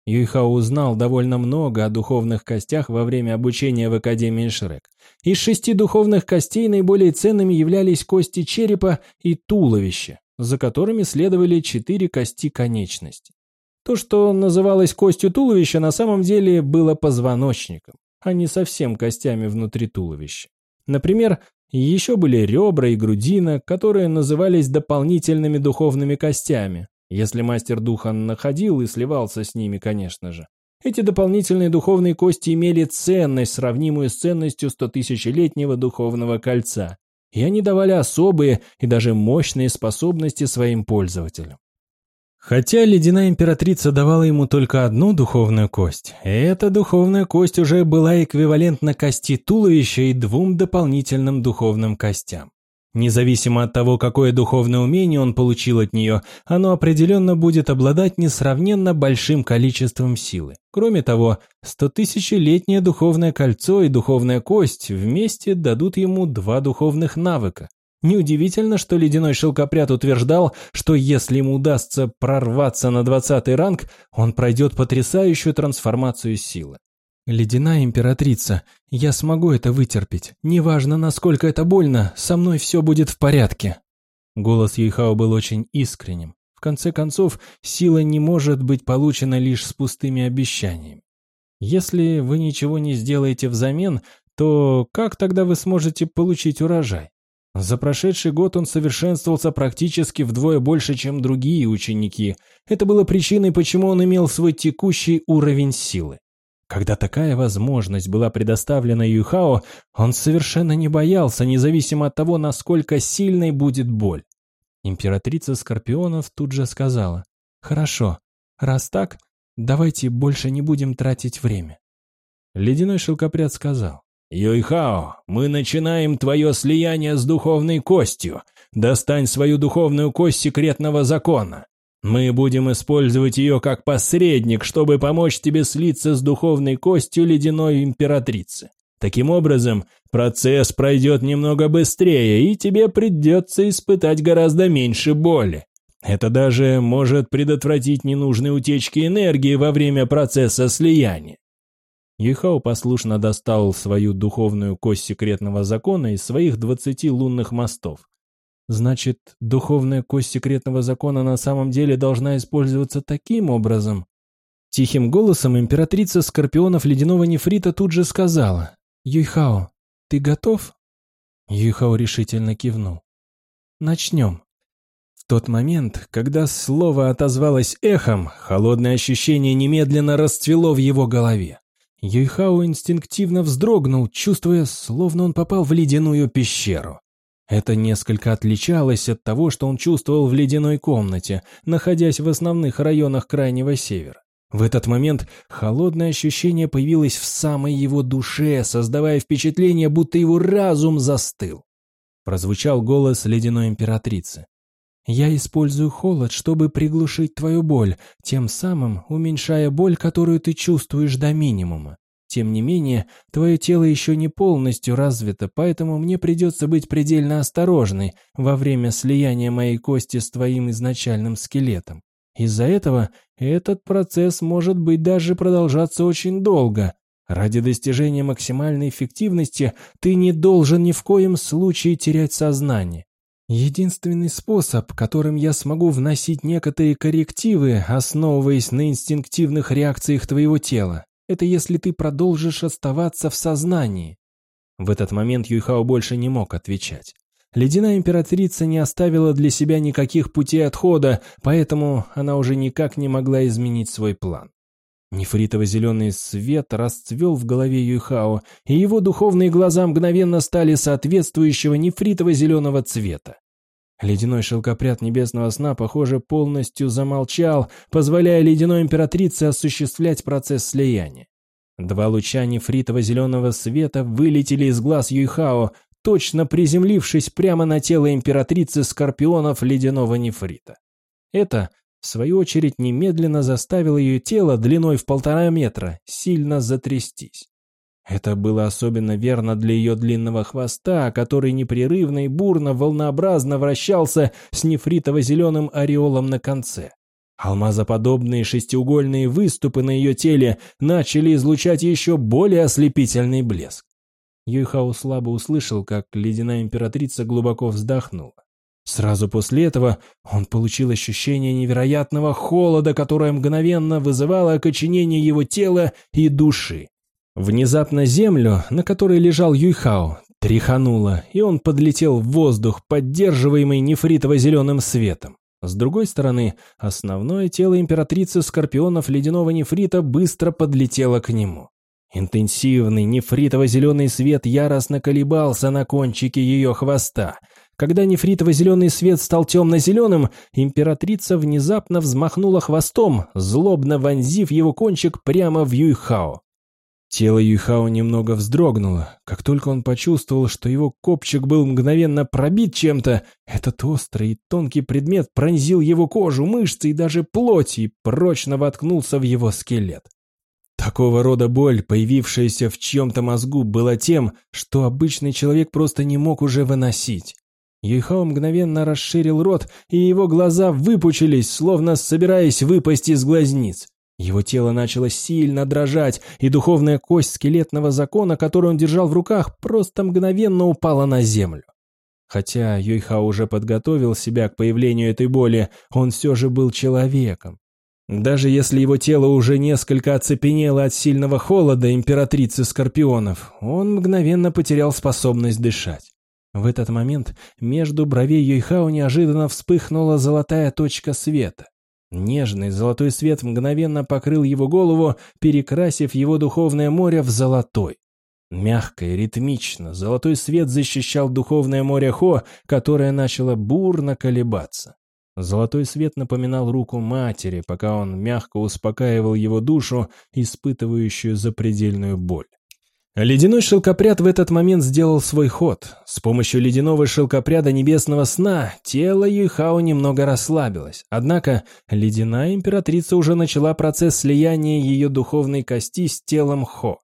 Юйхао узнал довольно много о духовных костях во время обучения в Академии Шрек. Из шести духовных костей наиболее ценными являлись кости черепа и туловища, за которыми следовали четыре кости конечности. То, что называлось костью туловища, на самом деле было позвоночником, а не совсем костями внутри туловища. Например, еще были ребра и грудина, которые назывались дополнительными духовными костями, если мастер духа находил и сливался с ними, конечно же. Эти дополнительные духовные кости имели ценность, сравнимую с ценностью стотысячелетнего духовного кольца, и они давали особые и даже мощные способности своим пользователям. Хотя ледяная императрица давала ему только одну духовную кость, эта духовная кость уже была эквивалентна кости туловища и двум дополнительным духовным костям. Независимо от того, какое духовное умение он получил от нее, оно определенно будет обладать несравненно большим количеством силы. Кроме того, стотысячелетнее духовное кольцо и духовная кость вместе дадут ему два духовных навыка. Неудивительно, что ледяной шелкопряд утверждал, что если ему удастся прорваться на двадцатый ранг, он пройдет потрясающую трансформацию силы. «Ледяная императрица, я смогу это вытерпеть. Неважно, насколько это больно, со мной все будет в порядке». Голос Юйхао был очень искренним. В конце концов, сила не может быть получена лишь с пустыми обещаниями. Если вы ничего не сделаете взамен, то как тогда вы сможете получить урожай? За прошедший год он совершенствовался практически вдвое больше, чем другие ученики. Это было причиной, почему он имел свой текущий уровень силы. Когда такая возможность была предоставлена Юйхао, он совершенно не боялся, независимо от того, насколько сильной будет боль. Императрица Скорпионов тут же сказала, «Хорошо, раз так, давайте больше не будем тратить время». Ледяной шелкопряд сказал, «Юйхао, мы начинаем твое слияние с духовной костью. Достань свою духовную кость секретного закона. Мы будем использовать ее как посредник, чтобы помочь тебе слиться с духовной костью ледяной императрицы. Таким образом, процесс пройдет немного быстрее, и тебе придется испытать гораздо меньше боли. Это даже может предотвратить ненужные утечки энергии во время процесса слияния. Ехау послушно достал свою духовную кость секретного закона из своих двадцати лунных мостов. Значит, духовная кость секретного закона на самом деле должна использоваться таким образом? Тихим голосом императрица Скорпионов Ледяного Нефрита тут же сказала. «Юйхао, ты готов?» Юйхао решительно кивнул. «Начнем». В тот момент, когда слово отозвалось эхом, холодное ощущение немедленно расцвело в его голове. Юйхао инстинктивно вздрогнул, чувствуя, словно он попал в ледяную пещеру. Это несколько отличалось от того, что он чувствовал в ледяной комнате, находясь в основных районах Крайнего Севера. В этот момент холодное ощущение появилось в самой его душе, создавая впечатление, будто его разум застыл. Прозвучал голос ледяной императрицы. «Я использую холод, чтобы приглушить твою боль, тем самым уменьшая боль, которую ты чувствуешь до минимума. Тем не менее, твое тело еще не полностью развито, поэтому мне придется быть предельно осторожной во время слияния моей кости с твоим изначальным скелетом. Из-за этого этот процесс может быть даже продолжаться очень долго. Ради достижения максимальной эффективности ты не должен ни в коем случае терять сознание. Единственный способ, которым я смогу вносить некоторые коррективы, основываясь на инстинктивных реакциях твоего тела, это если ты продолжишь оставаться в сознании». В этот момент Юйхао больше не мог отвечать. Ледяная императрица не оставила для себя никаких путей отхода, поэтому она уже никак не могла изменить свой план. Нефритово-зеленый свет расцвел в голове Юйхао, и его духовные глаза мгновенно стали соответствующего нефритово-зеленого цвета. Ледяной шелкопряд небесного сна, похоже, полностью замолчал, позволяя ледяной императрице осуществлять процесс слияния. Два луча нефритово-зеленого света вылетели из глаз Юйхао, точно приземлившись прямо на тело императрицы скорпионов ледяного нефрита. Это, в свою очередь, немедленно заставило ее тело длиной в полтора метра сильно затрястись. Это было особенно верно для ее длинного хвоста, который непрерывно и бурно волнообразно вращался с нефритово-зеленым ореолом на конце. Алмазоподобные шестиугольные выступы на ее теле начали излучать еще более ослепительный блеск. Юйхао слабо услышал, как ледяная императрица глубоко вздохнула. Сразу после этого он получил ощущение невероятного холода, которое мгновенно вызывало окоченение его тела и души. Внезапно землю, на которой лежал Юйхао, тряхануло, и он подлетел в воздух, поддерживаемый нефритово-зеленым светом. С другой стороны, основное тело императрицы скорпионов ледяного нефрита быстро подлетело к нему. Интенсивный нефритово-зеленый свет яростно колебался на кончике ее хвоста. Когда нефритово-зеленый свет стал темно-зеленым, императрица внезапно взмахнула хвостом, злобно вонзив его кончик прямо в Юйхао. Тело Юйхао немного вздрогнуло. Как только он почувствовал, что его копчик был мгновенно пробит чем-то, этот острый и тонкий предмет пронзил его кожу, мышцы и даже плоть и прочно воткнулся в его скелет. Такого рода боль, появившаяся в чьем-то мозгу, была тем, что обычный человек просто не мог уже выносить. Юйхао мгновенно расширил рот, и его глаза выпучились, словно собираясь выпасть из глазниц. Его тело начало сильно дрожать, и духовная кость скелетного закона, которую он держал в руках, просто мгновенно упала на землю. Хотя Юйха уже подготовил себя к появлению этой боли, он все же был человеком. Даже если его тело уже несколько оцепенело от сильного холода императрицы Скорпионов, он мгновенно потерял способность дышать. В этот момент между бровей Юйхао неожиданно вспыхнула золотая точка света. Нежный золотой свет мгновенно покрыл его голову, перекрасив его духовное море в золотой. Мягко и ритмично золотой свет защищал духовное море Хо, которое начало бурно колебаться. Золотой свет напоминал руку матери, пока он мягко успокаивал его душу, испытывающую запредельную боль. Ледяной шелкопряд в этот момент сделал свой ход. С помощью ледяного шелкопряда небесного сна тело Юйхао немного расслабилось. Однако ледяная императрица уже начала процесс слияния ее духовной кости с телом Хо.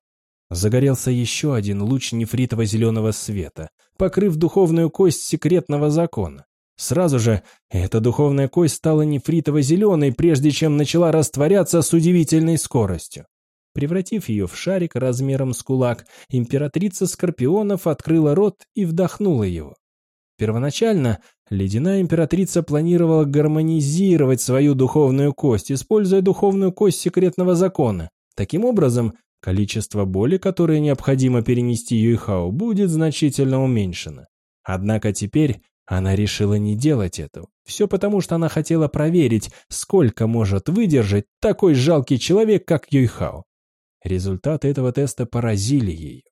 Загорелся еще один луч нефритово-зеленого света, покрыв духовную кость секретного закона. Сразу же эта духовная кость стала нефритово-зеленой, прежде чем начала растворяться с удивительной скоростью. Превратив ее в шарик размером с кулак, императрица Скорпионов открыла рот и вдохнула его. Первоначально ледяная императрица планировала гармонизировать свою духовную кость, используя духовную кость секретного закона. Таким образом, количество боли, которое необходимо перенести Юйхао, будет значительно уменьшено. Однако теперь она решила не делать этого. Все потому, что она хотела проверить, сколько может выдержать такой жалкий человек, как Юйхао. Результаты этого теста поразили ее.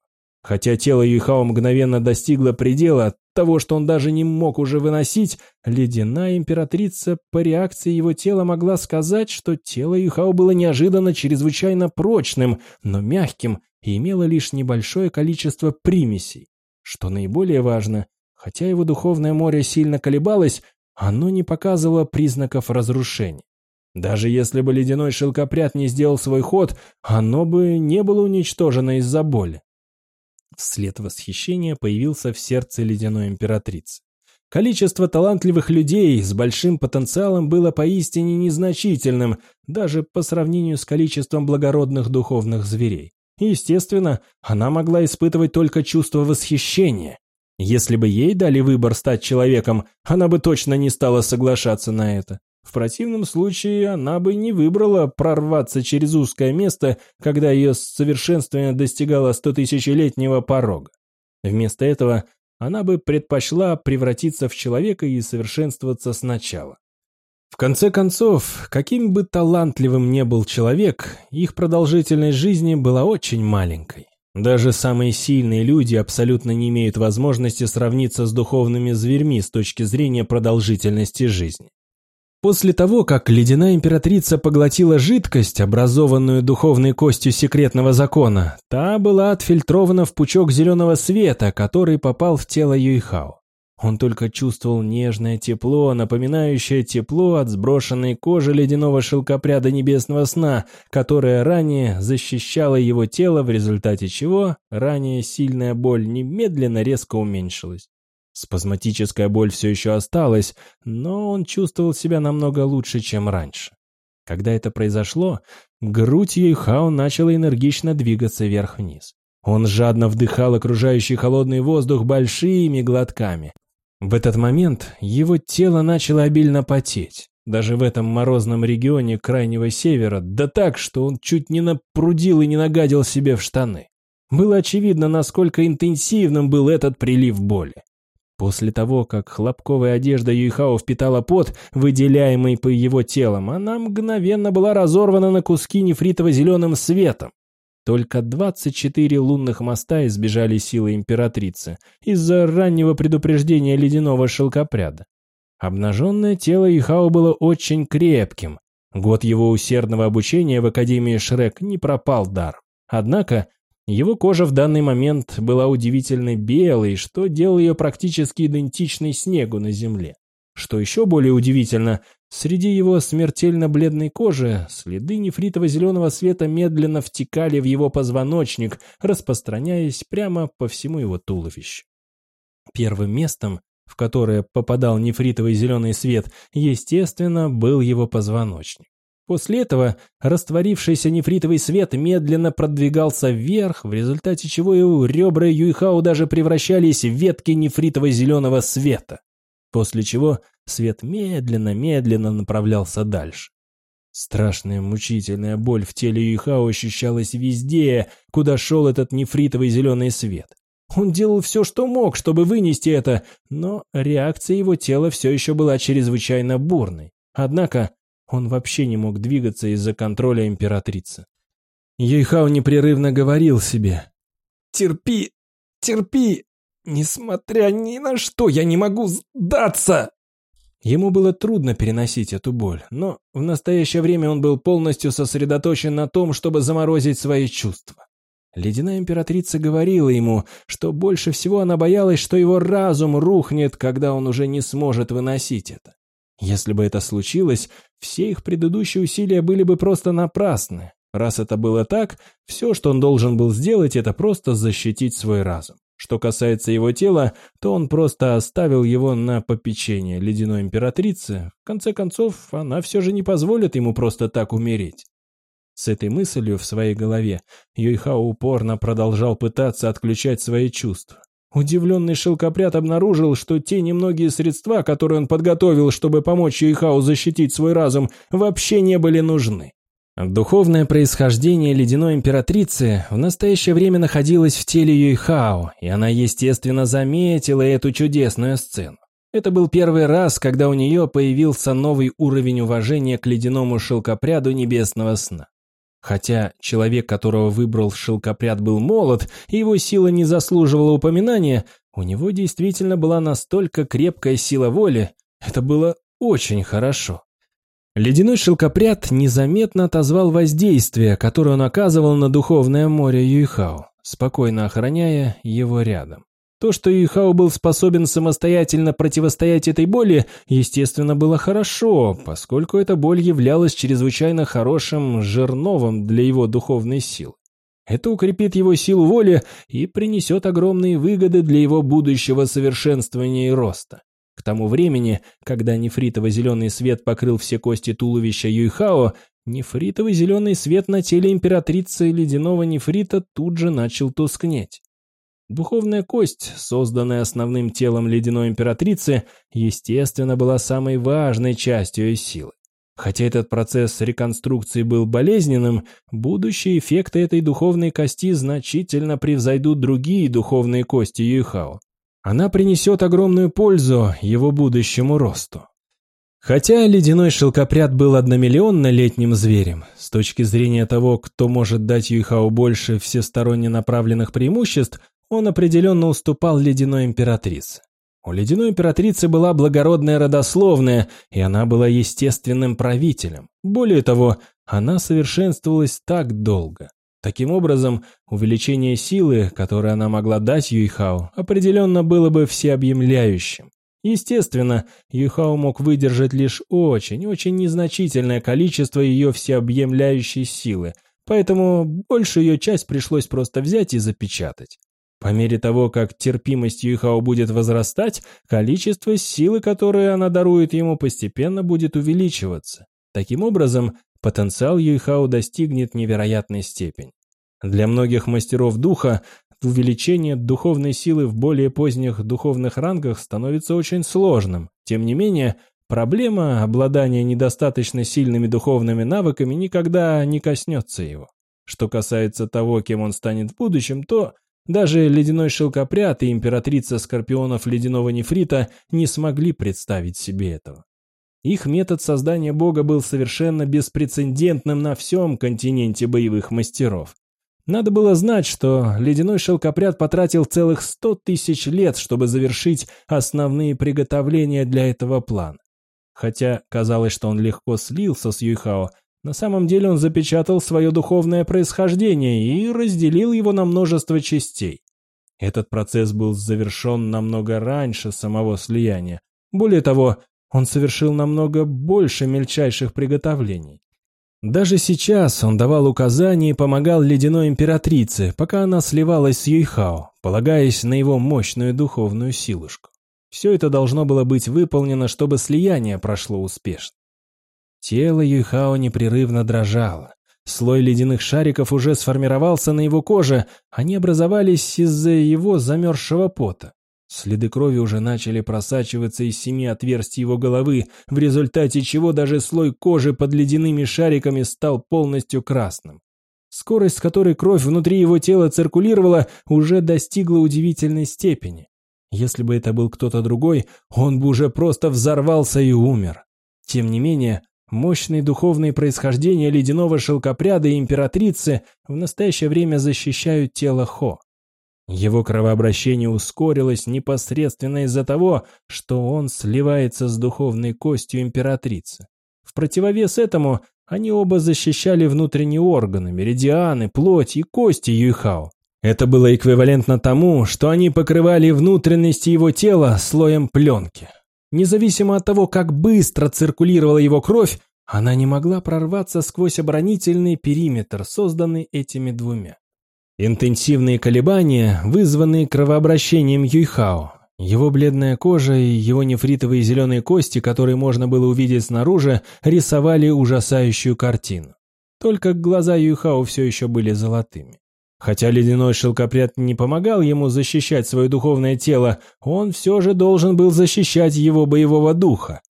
Хотя тело Юйхао мгновенно достигло предела того, что он даже не мог уже выносить, ледяная императрица по реакции его тела могла сказать, что тело Юйхао было неожиданно чрезвычайно прочным, но мягким и имело лишь небольшое количество примесей. Что наиболее важно, хотя его духовное море сильно колебалось, оно не показывало признаков разрушения. Даже если бы ледяной шелкопряд не сделал свой ход, оно бы не было уничтожено из-за боли. След восхищения появился в сердце ледяной императрицы. Количество талантливых людей с большим потенциалом было поистине незначительным, даже по сравнению с количеством благородных духовных зверей. естественно, она могла испытывать только чувство восхищения. Если бы ей дали выбор стать человеком, она бы точно не стала соглашаться на это. В противном случае она бы не выбрала прорваться через узкое место, когда ее совершенствование достигало стотысячелетнего порога. Вместо этого она бы предпочла превратиться в человека и совершенствоваться сначала. В конце концов, каким бы талантливым ни был человек, их продолжительность жизни была очень маленькой. Даже самые сильные люди абсолютно не имеют возможности сравниться с духовными зверьми с точки зрения продолжительности жизни. После того, как ледяная императрица поглотила жидкость, образованную духовной костью секретного закона, та была отфильтрована в пучок зеленого света, который попал в тело Юйхао. Он только чувствовал нежное тепло, напоминающее тепло от сброшенной кожи ледяного шелкопряда небесного сна, которое ранее защищало его тело, в результате чего ранее сильная боль немедленно резко уменьшилась. Спазматическая боль все еще осталась, но он чувствовал себя намного лучше, чем раньше. Когда это произошло, грудь Юйхао начала энергично двигаться вверх-вниз. Он жадно вдыхал окружающий холодный воздух большими глотками. В этот момент его тело начало обильно потеть. Даже в этом морозном регионе крайнего севера, да так, что он чуть не напрудил и не нагадил себе в штаны. Было очевидно, насколько интенсивным был этот прилив боли. После того, как хлопковая одежда Юйхао впитала пот, выделяемый по его телом, она мгновенно была разорвана на куски нефритово-зеленым светом. Только 24 лунных моста избежали силы императрицы из-за раннего предупреждения ледяного шелкопряда. Обнаженное тело Юйхао было очень крепким. Год его усердного обучения в Академии Шрек не пропал дар. Однако его кожа в данный момент была удивительно белой, что делало ее практически идентичной снегу на земле. Что еще более удивительно, среди его смертельно бледной кожи следы нефритово-зеленого света медленно втекали в его позвоночник, распространяясь прямо по всему его туловищу. Первым местом, в которое попадал нефритовый зеленый свет, естественно, был его позвоночник. После этого растворившийся нефритовый свет медленно продвигался вверх, в результате чего его ребра Юйхао даже превращались в ветки нефритово-зеленого света. После чего свет медленно-медленно направлялся дальше. Страшная мучительная боль в теле Юйхао ощущалась везде, куда шел этот нефритовый зеленый свет. Он делал все, что мог, чтобы вынести это, но реакция его тела все еще была чрезвычайно бурной. Однако Он вообще не мог двигаться из-за контроля императрицы. Юйхао непрерывно говорил себе. «Терпи, терпи, несмотря ни на что, я не могу сдаться!» Ему было трудно переносить эту боль, но в настоящее время он был полностью сосредоточен на том, чтобы заморозить свои чувства. Ледяная императрица говорила ему, что больше всего она боялась, что его разум рухнет, когда он уже не сможет выносить это. Если бы это случилось, все их предыдущие усилия были бы просто напрасны. Раз это было так, все, что он должен был сделать, это просто защитить свой разум. Что касается его тела, то он просто оставил его на попечение ледяной императрицы. В конце концов, она все же не позволит ему просто так умереть. С этой мыслью в своей голове Юйхао упорно продолжал пытаться отключать свои чувства. Удивленный шелкопряд обнаружил, что те немногие средства, которые он подготовил, чтобы помочь Юйхао защитить свой разум, вообще не были нужны. Духовное происхождение ледяной императрицы в настоящее время находилось в теле Юйхао, и она, естественно, заметила эту чудесную сцену. Это был первый раз, когда у нее появился новый уровень уважения к ледяному шелкопряду небесного сна. Хотя человек, которого выбрал шелкопряд, был молод, и его сила не заслуживала упоминания, у него действительно была настолько крепкая сила воли, это было очень хорошо. Ледяной шелкопряд незаметно отозвал воздействие, которое он оказывал на духовное море Юйхао, спокойно охраняя его рядом. То, что Юйхао был способен самостоятельно противостоять этой боли, естественно, было хорошо, поскольку эта боль являлась чрезвычайно хорошим жерновом для его духовной силы. Это укрепит его силу воли и принесет огромные выгоды для его будущего совершенствования и роста. К тому времени, когда нефритово-зеленый свет покрыл все кости туловища Юйхао, нефритовый зеленый свет на теле императрицы ледяного нефрита тут же начал тускнеть. Духовная кость, созданная основным телом ледяной императрицы, естественно, была самой важной частью ее силы. Хотя этот процесс реконструкции был болезненным, будущие эффекты этой духовной кости значительно превзойдут другие духовные кости Юйхао она принесет огромную пользу его будущему росту. Хотя ледяной шелкопряд был одномиллионно-летним зверем, с точки зрения того, кто может дать Юйхао больше всесторонне направленных преимуществ, он определенно уступал ледяной императрице. У ледяной императрицы была благородная родословная, и она была естественным правителем. Более того, она совершенствовалась так долго. Таким образом, увеличение силы, которое она могла дать Юйхао, определенно было бы всеобъемляющим. Естественно, Юйхао мог выдержать лишь очень-очень незначительное количество ее всеобъемляющей силы, поэтому большую ее часть пришлось просто взять и запечатать. По мере того, как терпимость Юйхао будет возрастать, количество силы, которое она дарует ему, постепенно будет увеличиваться. Таким образом, потенциал Юйхао достигнет невероятной степени. Для многих мастеров духа увеличение духовной силы в более поздних духовных рангах становится очень сложным. Тем не менее, проблема обладания недостаточно сильными духовными навыками никогда не коснется его. Что касается того, кем он станет в будущем, то даже ледяной шелкопряд и императрица скорпионов ледяного нефрита не смогли представить себе этого. Их метод создания бога был совершенно беспрецедентным на всем континенте боевых мастеров. Надо было знать, что ледяной шелкопряд потратил целых сто тысяч лет, чтобы завершить основные приготовления для этого плана. Хотя казалось, что он легко слился с Юйхао, на самом деле он запечатал свое духовное происхождение и разделил его на множество частей. Этот процесс был завершен намного раньше самого слияния. Более того, он совершил намного больше мельчайших приготовлений. Даже сейчас он давал указания и помогал ледяной императрице, пока она сливалась с Юйхао, полагаясь на его мощную духовную силушку. Все это должно было быть выполнено, чтобы слияние прошло успешно. Тело Юйхао непрерывно дрожало. Слой ледяных шариков уже сформировался на его коже, они образовались из-за его замерзшего пота. Следы крови уже начали просачиваться из семи отверстий его головы, в результате чего даже слой кожи под ледяными шариками стал полностью красным. Скорость, с которой кровь внутри его тела циркулировала, уже достигла удивительной степени. Если бы это был кто-то другой, он бы уже просто взорвался и умер. Тем не менее, Мощные духовные происхождения ледяного шелкопряда и императрицы в настоящее время защищают тело Хо. Его кровообращение ускорилось непосредственно из-за того, что он сливается с духовной костью императрицы. В противовес этому они оба защищали внутренние органы, меридианы, плоть и кости Юйхао. Это было эквивалентно тому, что они покрывали внутренности его тела слоем пленки. Независимо от того, как быстро циркулировала его кровь, она не могла прорваться сквозь оборонительный периметр, созданный этими двумя. Интенсивные колебания, вызванные кровообращением Юйхао, его бледная кожа и его нефритовые зеленые кости, которые можно было увидеть снаружи, рисовали ужасающую картину. Только глаза Юйхао все еще были золотыми. Хотя ледяной шелкопряд не помогал ему защищать свое духовное тело, он все же должен был защищать его боевого духа.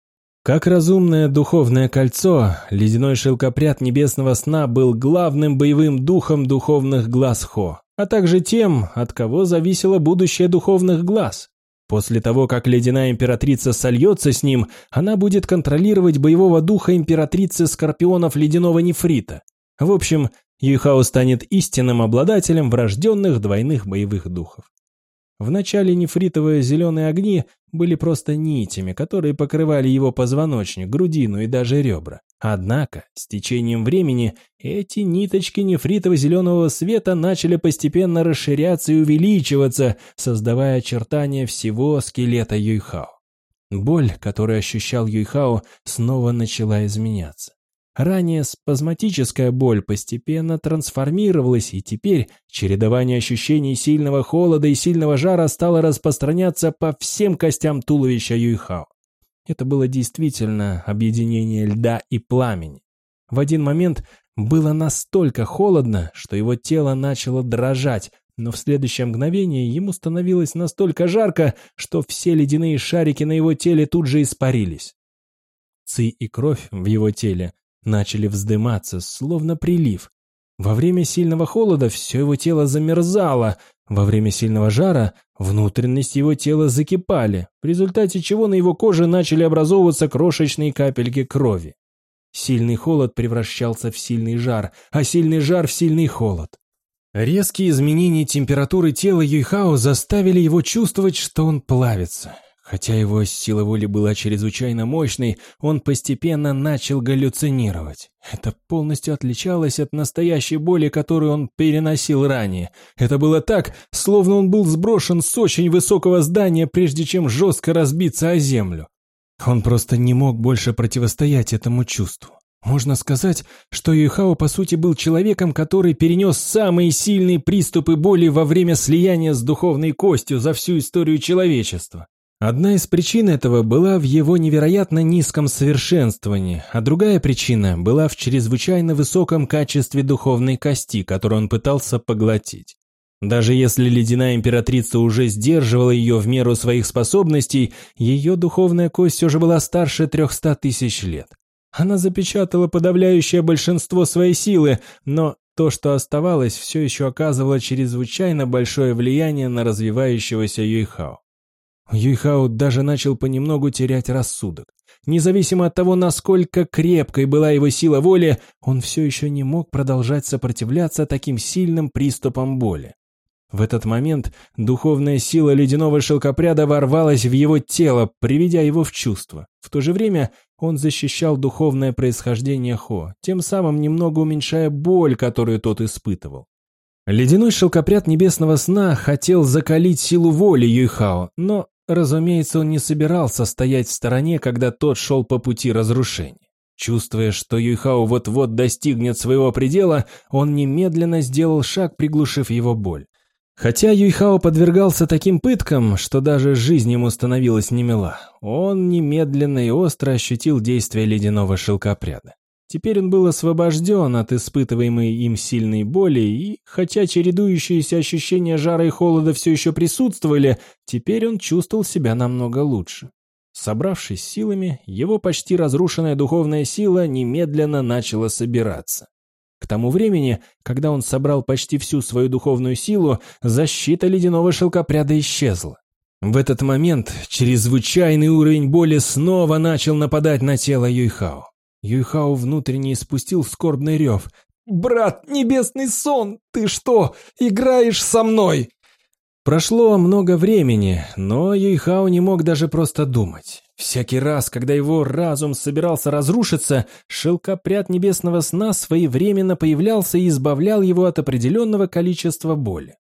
Как разумное духовное кольцо, ледяной шелкопряд небесного сна был главным боевым духом духовных глаз Хо, а также тем, от кого зависело будущее духовных глаз. После того, как ледяная императрица сольется с ним, она будет контролировать боевого духа императрицы скорпионов ледяного нефрита. В общем, Юйхао станет истинным обладателем врожденных двойных боевых духов. Вначале нефритовые зеленые огни были просто нитями, которые покрывали его позвоночник, грудину и даже ребра. Однако, с течением времени, эти ниточки нефритово-зеленого света начали постепенно расширяться и увеличиваться, создавая очертания всего скелета Юйхао. Боль, которую ощущал Юйхао, снова начала изменяться. Ранее спазматическая боль постепенно трансформировалась, и теперь чередование ощущений сильного холода и сильного жара стало распространяться по всем костям туловища Юйхао. Это было действительно объединение льда и пламени. В один момент было настолько холодно, что его тело начало дрожать, но в следующее мгновение ему становилось настолько жарко, что все ледяные шарики на его теле тут же испарились. Ци и кровь в его теле начали вздыматься, словно прилив. Во время сильного холода все его тело замерзало, во время сильного жара внутренности его тела закипали, в результате чего на его коже начали образовываться крошечные капельки крови. Сильный холод превращался в сильный жар, а сильный жар в сильный холод. Резкие изменения температуры тела Юйхао заставили его чувствовать, что он плавится. Хотя его сила воли была чрезвычайно мощной, он постепенно начал галлюцинировать. Это полностью отличалось от настоящей боли, которую он переносил ранее. Это было так, словно он был сброшен с очень высокого здания, прежде чем жестко разбиться о землю. Он просто не мог больше противостоять этому чувству. Можно сказать, что Юхао по сути был человеком, который перенес самые сильные приступы боли во время слияния с духовной костью за всю историю человечества. Одна из причин этого была в его невероятно низком совершенствовании, а другая причина была в чрезвычайно высоком качестве духовной кости, которую он пытался поглотить. Даже если ледяная императрица уже сдерживала ее в меру своих способностей, ее духовная кость все же была старше трехста тысяч лет. Она запечатала подавляющее большинство своей силы, но то, что оставалось, все еще оказывало чрезвычайно большое влияние на развивающегося Юйхао. Юйхао даже начал понемногу терять рассудок. Независимо от того, насколько крепкой была его сила воли, он все еще не мог продолжать сопротивляться таким сильным приступам боли. В этот момент духовная сила ледяного шелкопряда ворвалась в его тело, приведя его в чувство. В то же время он защищал духовное происхождение Хо, тем самым немного уменьшая боль, которую тот испытывал. Ледяной шелкопряд небесного сна хотел закалить силу воли Юйхао, но Разумеется, он не собирался стоять в стороне, когда тот шел по пути разрушения. Чувствуя, что Юйхао вот-вот достигнет своего предела, он немедленно сделал шаг, приглушив его боль. Хотя Юйхао подвергался таким пыткам, что даже жизнь ему становилась немила, он немедленно и остро ощутил действие ледяного шелкопряда. Теперь он был освобожден от испытываемой им сильной боли, и, хотя чередующиеся ощущения жара и холода все еще присутствовали, теперь он чувствовал себя намного лучше. Собравшись силами, его почти разрушенная духовная сила немедленно начала собираться. К тому времени, когда он собрал почти всю свою духовную силу, защита ледяного шелкопряда исчезла. В этот момент чрезвычайный уровень боли снова начал нападать на тело Юйхао. Юйхао внутренне испустил скорбный рев. «Брат, небесный сон, ты что, играешь со мной?» Прошло много времени, но Юйхао не мог даже просто думать. Всякий раз, когда его разум собирался разрушиться, шелкопряд небесного сна своевременно появлялся и избавлял его от определенного количества боли.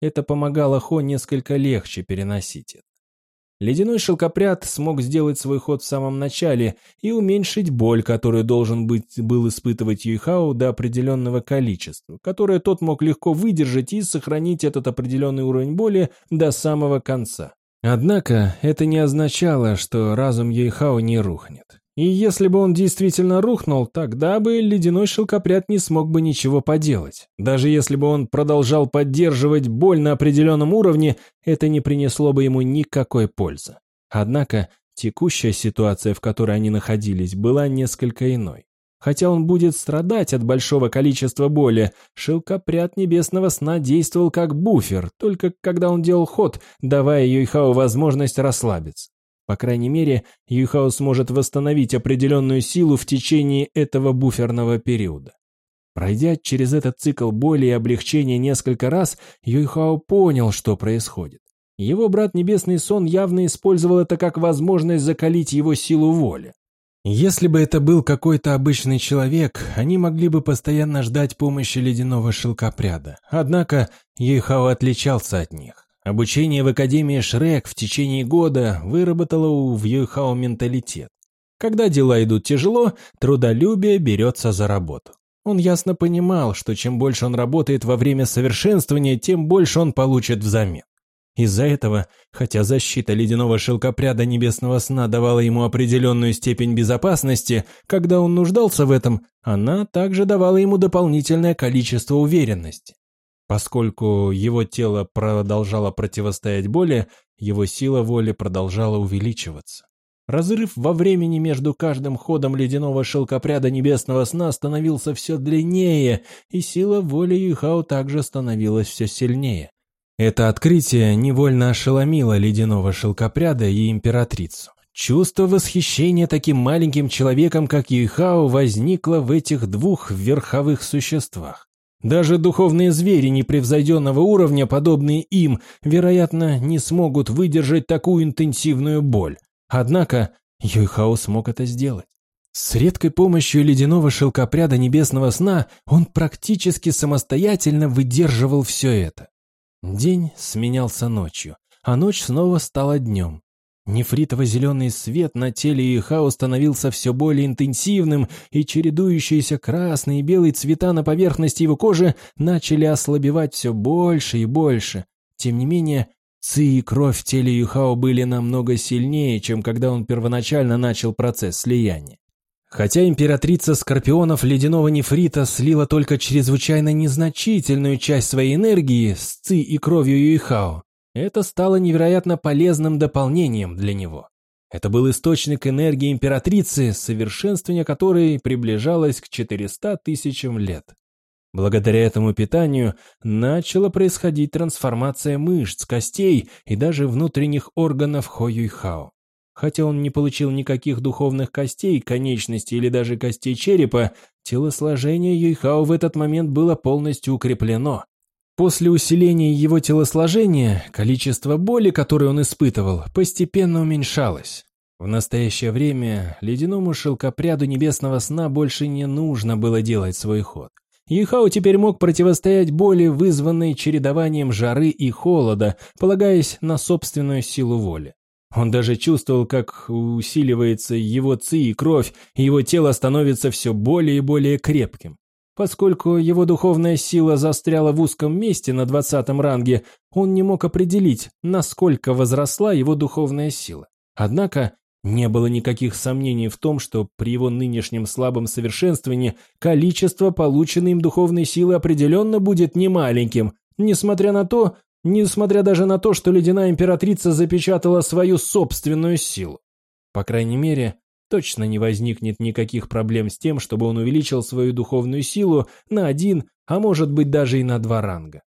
Это помогало Хо несколько легче переносить это. Ледяной шелкопряд смог сделать свой ход в самом начале и уменьшить боль, которую должен быть, был испытывать Юйхао до определенного количества, которое тот мог легко выдержать и сохранить этот определенный уровень боли до самого конца. Однако это не означало, что разум Юйхао не рухнет. И если бы он действительно рухнул, тогда бы ледяной шелкопряд не смог бы ничего поделать. Даже если бы он продолжал поддерживать боль на определенном уровне, это не принесло бы ему никакой пользы. Однако текущая ситуация, в которой они находились, была несколько иной. Хотя он будет страдать от большого количества боли, шелкопряд небесного сна действовал как буфер, только когда он делал ход, давая Юйхао возможность расслабиться. По крайней мере, Юйхао сможет восстановить определенную силу в течение этого буферного периода. Пройдя через этот цикл боли и облегчения несколько раз, Юйхао понял, что происходит. Его брат Небесный Сон явно использовал это как возможность закалить его силу воли. Если бы это был какой-то обычный человек, они могли бы постоянно ждать помощи ледяного шелкопряда. Однако Юйхао отличался от них. Обучение в Академии Шрек в течение года выработало у Вьюйхао менталитет. Когда дела идут тяжело, трудолюбие берется за работу. Он ясно понимал, что чем больше он работает во время совершенствования, тем больше он получит взамен. Из-за этого, хотя защита ледяного шелкопряда небесного сна давала ему определенную степень безопасности, когда он нуждался в этом, она также давала ему дополнительное количество уверенности. Поскольку его тело продолжало противостоять боли, его сила воли продолжала увеличиваться. Разрыв во времени между каждым ходом ледяного шелкопряда небесного сна становился все длиннее, и сила воли Юхао также становилась все сильнее. Это открытие невольно ошеломило ледяного шелкопряда и императрицу. Чувство восхищения таким маленьким человеком, как Юйхао, возникло в этих двух верховых существах. Даже духовные звери непревзойденного уровня, подобные им, вероятно, не смогут выдержать такую интенсивную боль. Однако Юйхао смог это сделать. С редкой помощью ледяного шелкопряда небесного сна он практически самостоятельно выдерживал все это. День сменялся ночью, а ночь снова стала днем. Нефритово-зеленый свет на теле Ихао становился все более интенсивным, и чередующиеся красные и белые цвета на поверхности его кожи начали ослабевать все больше и больше. Тем не менее, ци и кровь в теле Ихао были намного сильнее, чем когда он первоначально начал процесс слияния. Хотя императрица скорпионов ледяного нефрита слила только чрезвычайно незначительную часть своей энергии с ци и кровью Юйхао, это стало невероятно полезным дополнением для него. Это был источник энергии императрицы, совершенствование которой приближалось к 400 тысячам лет. Благодаря этому питанию начала происходить трансформация мышц, костей и даже внутренних органов Хо Юйхао. Хотя он не получил никаких духовных костей, конечностей или даже костей черепа, телосложение Юйхао в этот момент было полностью укреплено. После усиления его телосложения, количество боли, которое он испытывал, постепенно уменьшалось. В настоящее время ледяному шелкопряду небесного сна больше не нужно было делать свой ход. Ихао теперь мог противостоять боли, вызванной чередованием жары и холода, полагаясь на собственную силу воли. Он даже чувствовал, как усиливается его ци и кровь, и его тело становится все более и более крепким. Поскольку его духовная сила застряла в узком месте на двадцатом ранге, он не мог определить, насколько возросла его духовная сила. Однако не было никаких сомнений в том, что при его нынешнем слабом совершенствовании количество полученной им духовной силы определенно будет немаленьким, несмотря на то, несмотря даже на то, что ледяная императрица запечатала свою собственную силу. По крайней мере, точно не возникнет никаких проблем с тем, чтобы он увеличил свою духовную силу на один, а может быть даже и на два ранга.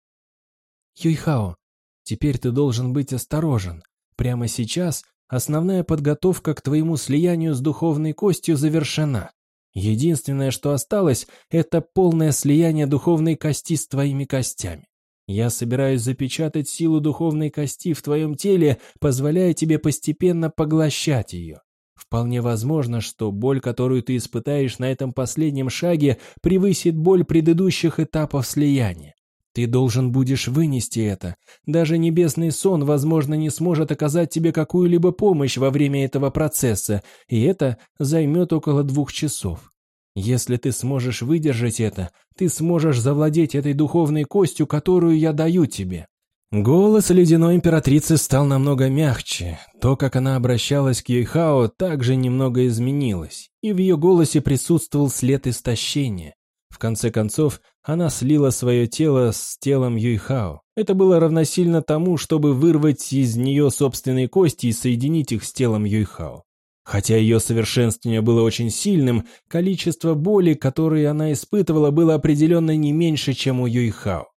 Юйхао, теперь ты должен быть осторожен. Прямо сейчас основная подготовка к твоему слиянию с духовной костью завершена. Единственное, что осталось, это полное слияние духовной кости с твоими костями. Я собираюсь запечатать силу духовной кости в твоем теле, позволяя тебе постепенно поглощать ее. Вполне возможно, что боль, которую ты испытаешь на этом последнем шаге, превысит боль предыдущих этапов слияния. Ты должен будешь вынести это. Даже небесный сон, возможно, не сможет оказать тебе какую-либо помощь во время этого процесса, и это займет около двух часов. Если ты сможешь выдержать это, ты сможешь завладеть этой духовной костью, которую я даю тебе. Голос ледяной императрицы стал намного мягче. То, как она обращалась к Юйхао, также немного изменилось, и в ее голосе присутствовал след истощения. В конце концов, она слила свое тело с телом Юйхао. Это было равносильно тому, чтобы вырвать из нее собственные кости и соединить их с телом Юйхао. Хотя ее совершенствование было очень сильным, количество боли, которое она испытывала, было определенно не меньше, чем у Юйхао.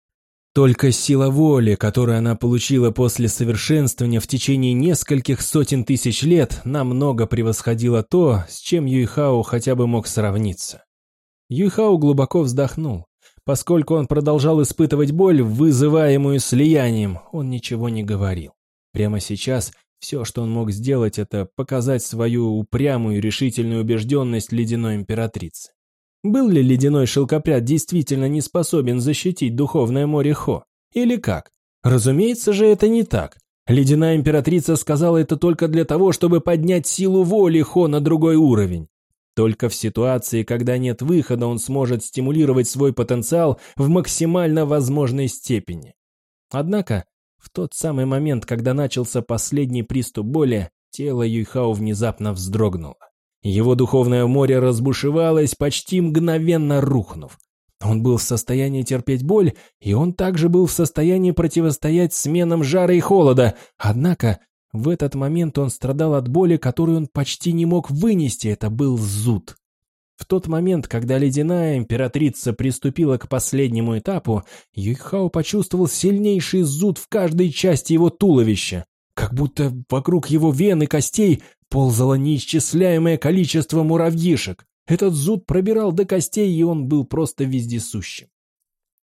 Только сила воли, которую она получила после совершенствования в течение нескольких сотен тысяч лет, намного превосходила то, с чем Юйхао хотя бы мог сравниться. Юйхао глубоко вздохнул. Поскольку он продолжал испытывать боль, вызываемую слиянием, он ничего не говорил. Прямо сейчас все, что он мог сделать, это показать свою упрямую и решительную убежденность ледяной императрицы. Был ли ледяной шелкопряд действительно не способен защитить духовное море Хо? Или как? Разумеется же, это не так. Ледяная императрица сказала это только для того, чтобы поднять силу воли Хо на другой уровень. Только в ситуации, когда нет выхода, он сможет стимулировать свой потенциал в максимально возможной степени. Однако, в тот самый момент, когда начался последний приступ боли, тело Юйхао внезапно вздрогнуло. Его духовное море разбушевалось, почти мгновенно рухнув. Он был в состоянии терпеть боль, и он также был в состоянии противостоять сменам жара и холода. Однако в этот момент он страдал от боли, которую он почти не мог вынести, это был зуд. В тот момент, когда ледяная императрица приступила к последнему этапу, Юйхао почувствовал сильнейший зуд в каждой части его туловища, как будто вокруг его вен и костей ползало неисчисляемое количество муравьишек. Этот зуд пробирал до костей, и он был просто вездесущим.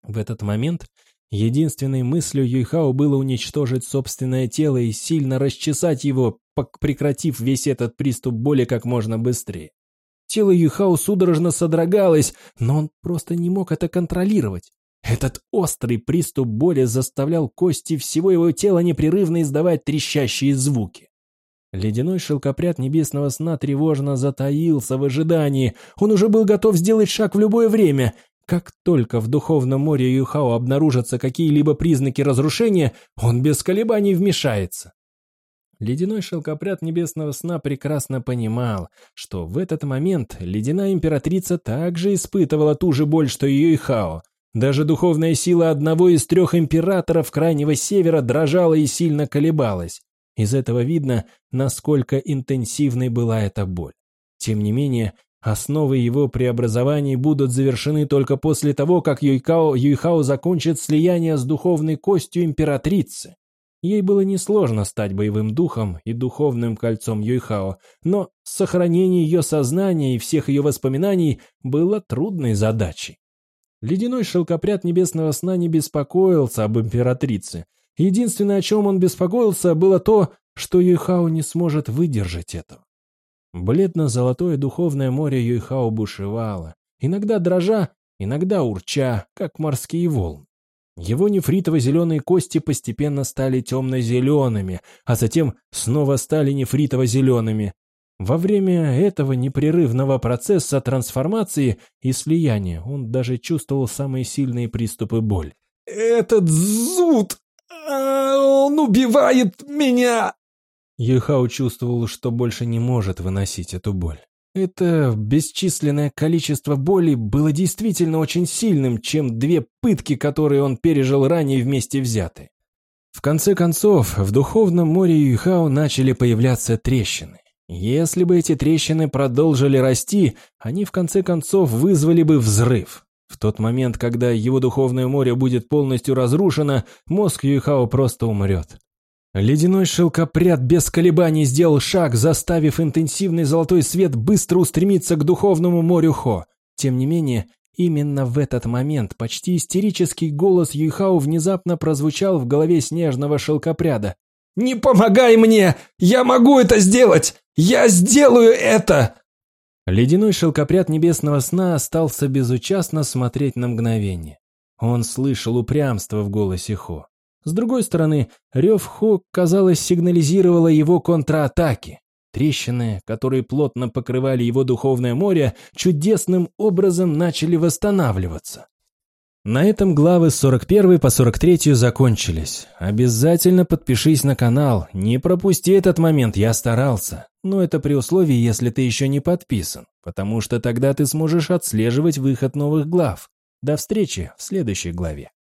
В этот момент единственной мыслью Юйхао было уничтожить собственное тело и сильно расчесать его, прекратив весь этот приступ боли как можно быстрее. Тело Юйхао судорожно содрогалось, но он просто не мог это контролировать. Этот острый приступ боли заставлял кости всего его тела непрерывно издавать трещащие звуки. Ледяной шелкопряд небесного сна тревожно затаился в ожидании. Он уже был готов сделать шаг в любое время. Как только в духовном море Юхао обнаружатся какие-либо признаки разрушения, он без колебаний вмешается. Ледяной шелкопряд небесного сна прекрасно понимал, что в этот момент ледяная императрица также испытывала ту же боль, что и Юйхао. Даже духовная сила одного из трех императоров Крайнего Севера дрожала и сильно колебалась. Из этого видно, насколько интенсивной была эта боль. Тем не менее, основы его преобразований будут завершены только после того, как Юйкао, Юйхао закончит слияние с духовной костью императрицы. Ей было несложно стать боевым духом и духовным кольцом Юйхао, но сохранение ее сознания и всех ее воспоминаний было трудной задачей. Ледяной шелкопряд небесного сна не беспокоился об императрице, Единственное, о чем он беспокоился, было то, что Юйхао не сможет выдержать этого. Бледно-золотое духовное море Юйхао бушевало, иногда дрожа, иногда урча, как морские волны. Его нефритово-зеленые кости постепенно стали темно-зелеными, а затем снова стали нефритово-зелеными. Во время этого непрерывного процесса трансформации и слияния он даже чувствовал самые сильные приступы боли. «Этот зуд!» А, он убивает меня!» Юхао чувствовал, что больше не может выносить эту боль. Это бесчисленное количество боли было действительно очень сильным, чем две пытки, которые он пережил ранее вместе взяты. В конце концов, в духовном море Юйхао начали появляться трещины. Если бы эти трещины продолжили расти, они в конце концов вызвали бы взрыв. В тот момент, когда его духовное море будет полностью разрушено, мозг Юйхао просто умрет. Ледяной шелкопряд без колебаний сделал шаг, заставив интенсивный золотой свет быстро устремиться к духовному морю Хо. Тем не менее, именно в этот момент почти истерический голос Юйхао внезапно прозвучал в голове снежного шелкопряда. «Не помогай мне! Я могу это сделать! Я сделаю это!» Ледяной шелкопряд небесного сна остался безучастно смотреть на мгновение. Он слышал упрямство в голосе Хо. С другой стороны, рев Хо, казалось, сигнализировало его контратаки. Трещины, которые плотно покрывали его духовное море, чудесным образом начали восстанавливаться. На этом главы с 41 по 43 закончились. Обязательно подпишись на канал, не пропусти этот момент, я старался. Но это при условии, если ты еще не подписан, потому что тогда ты сможешь отслеживать выход новых глав. До встречи в следующей главе.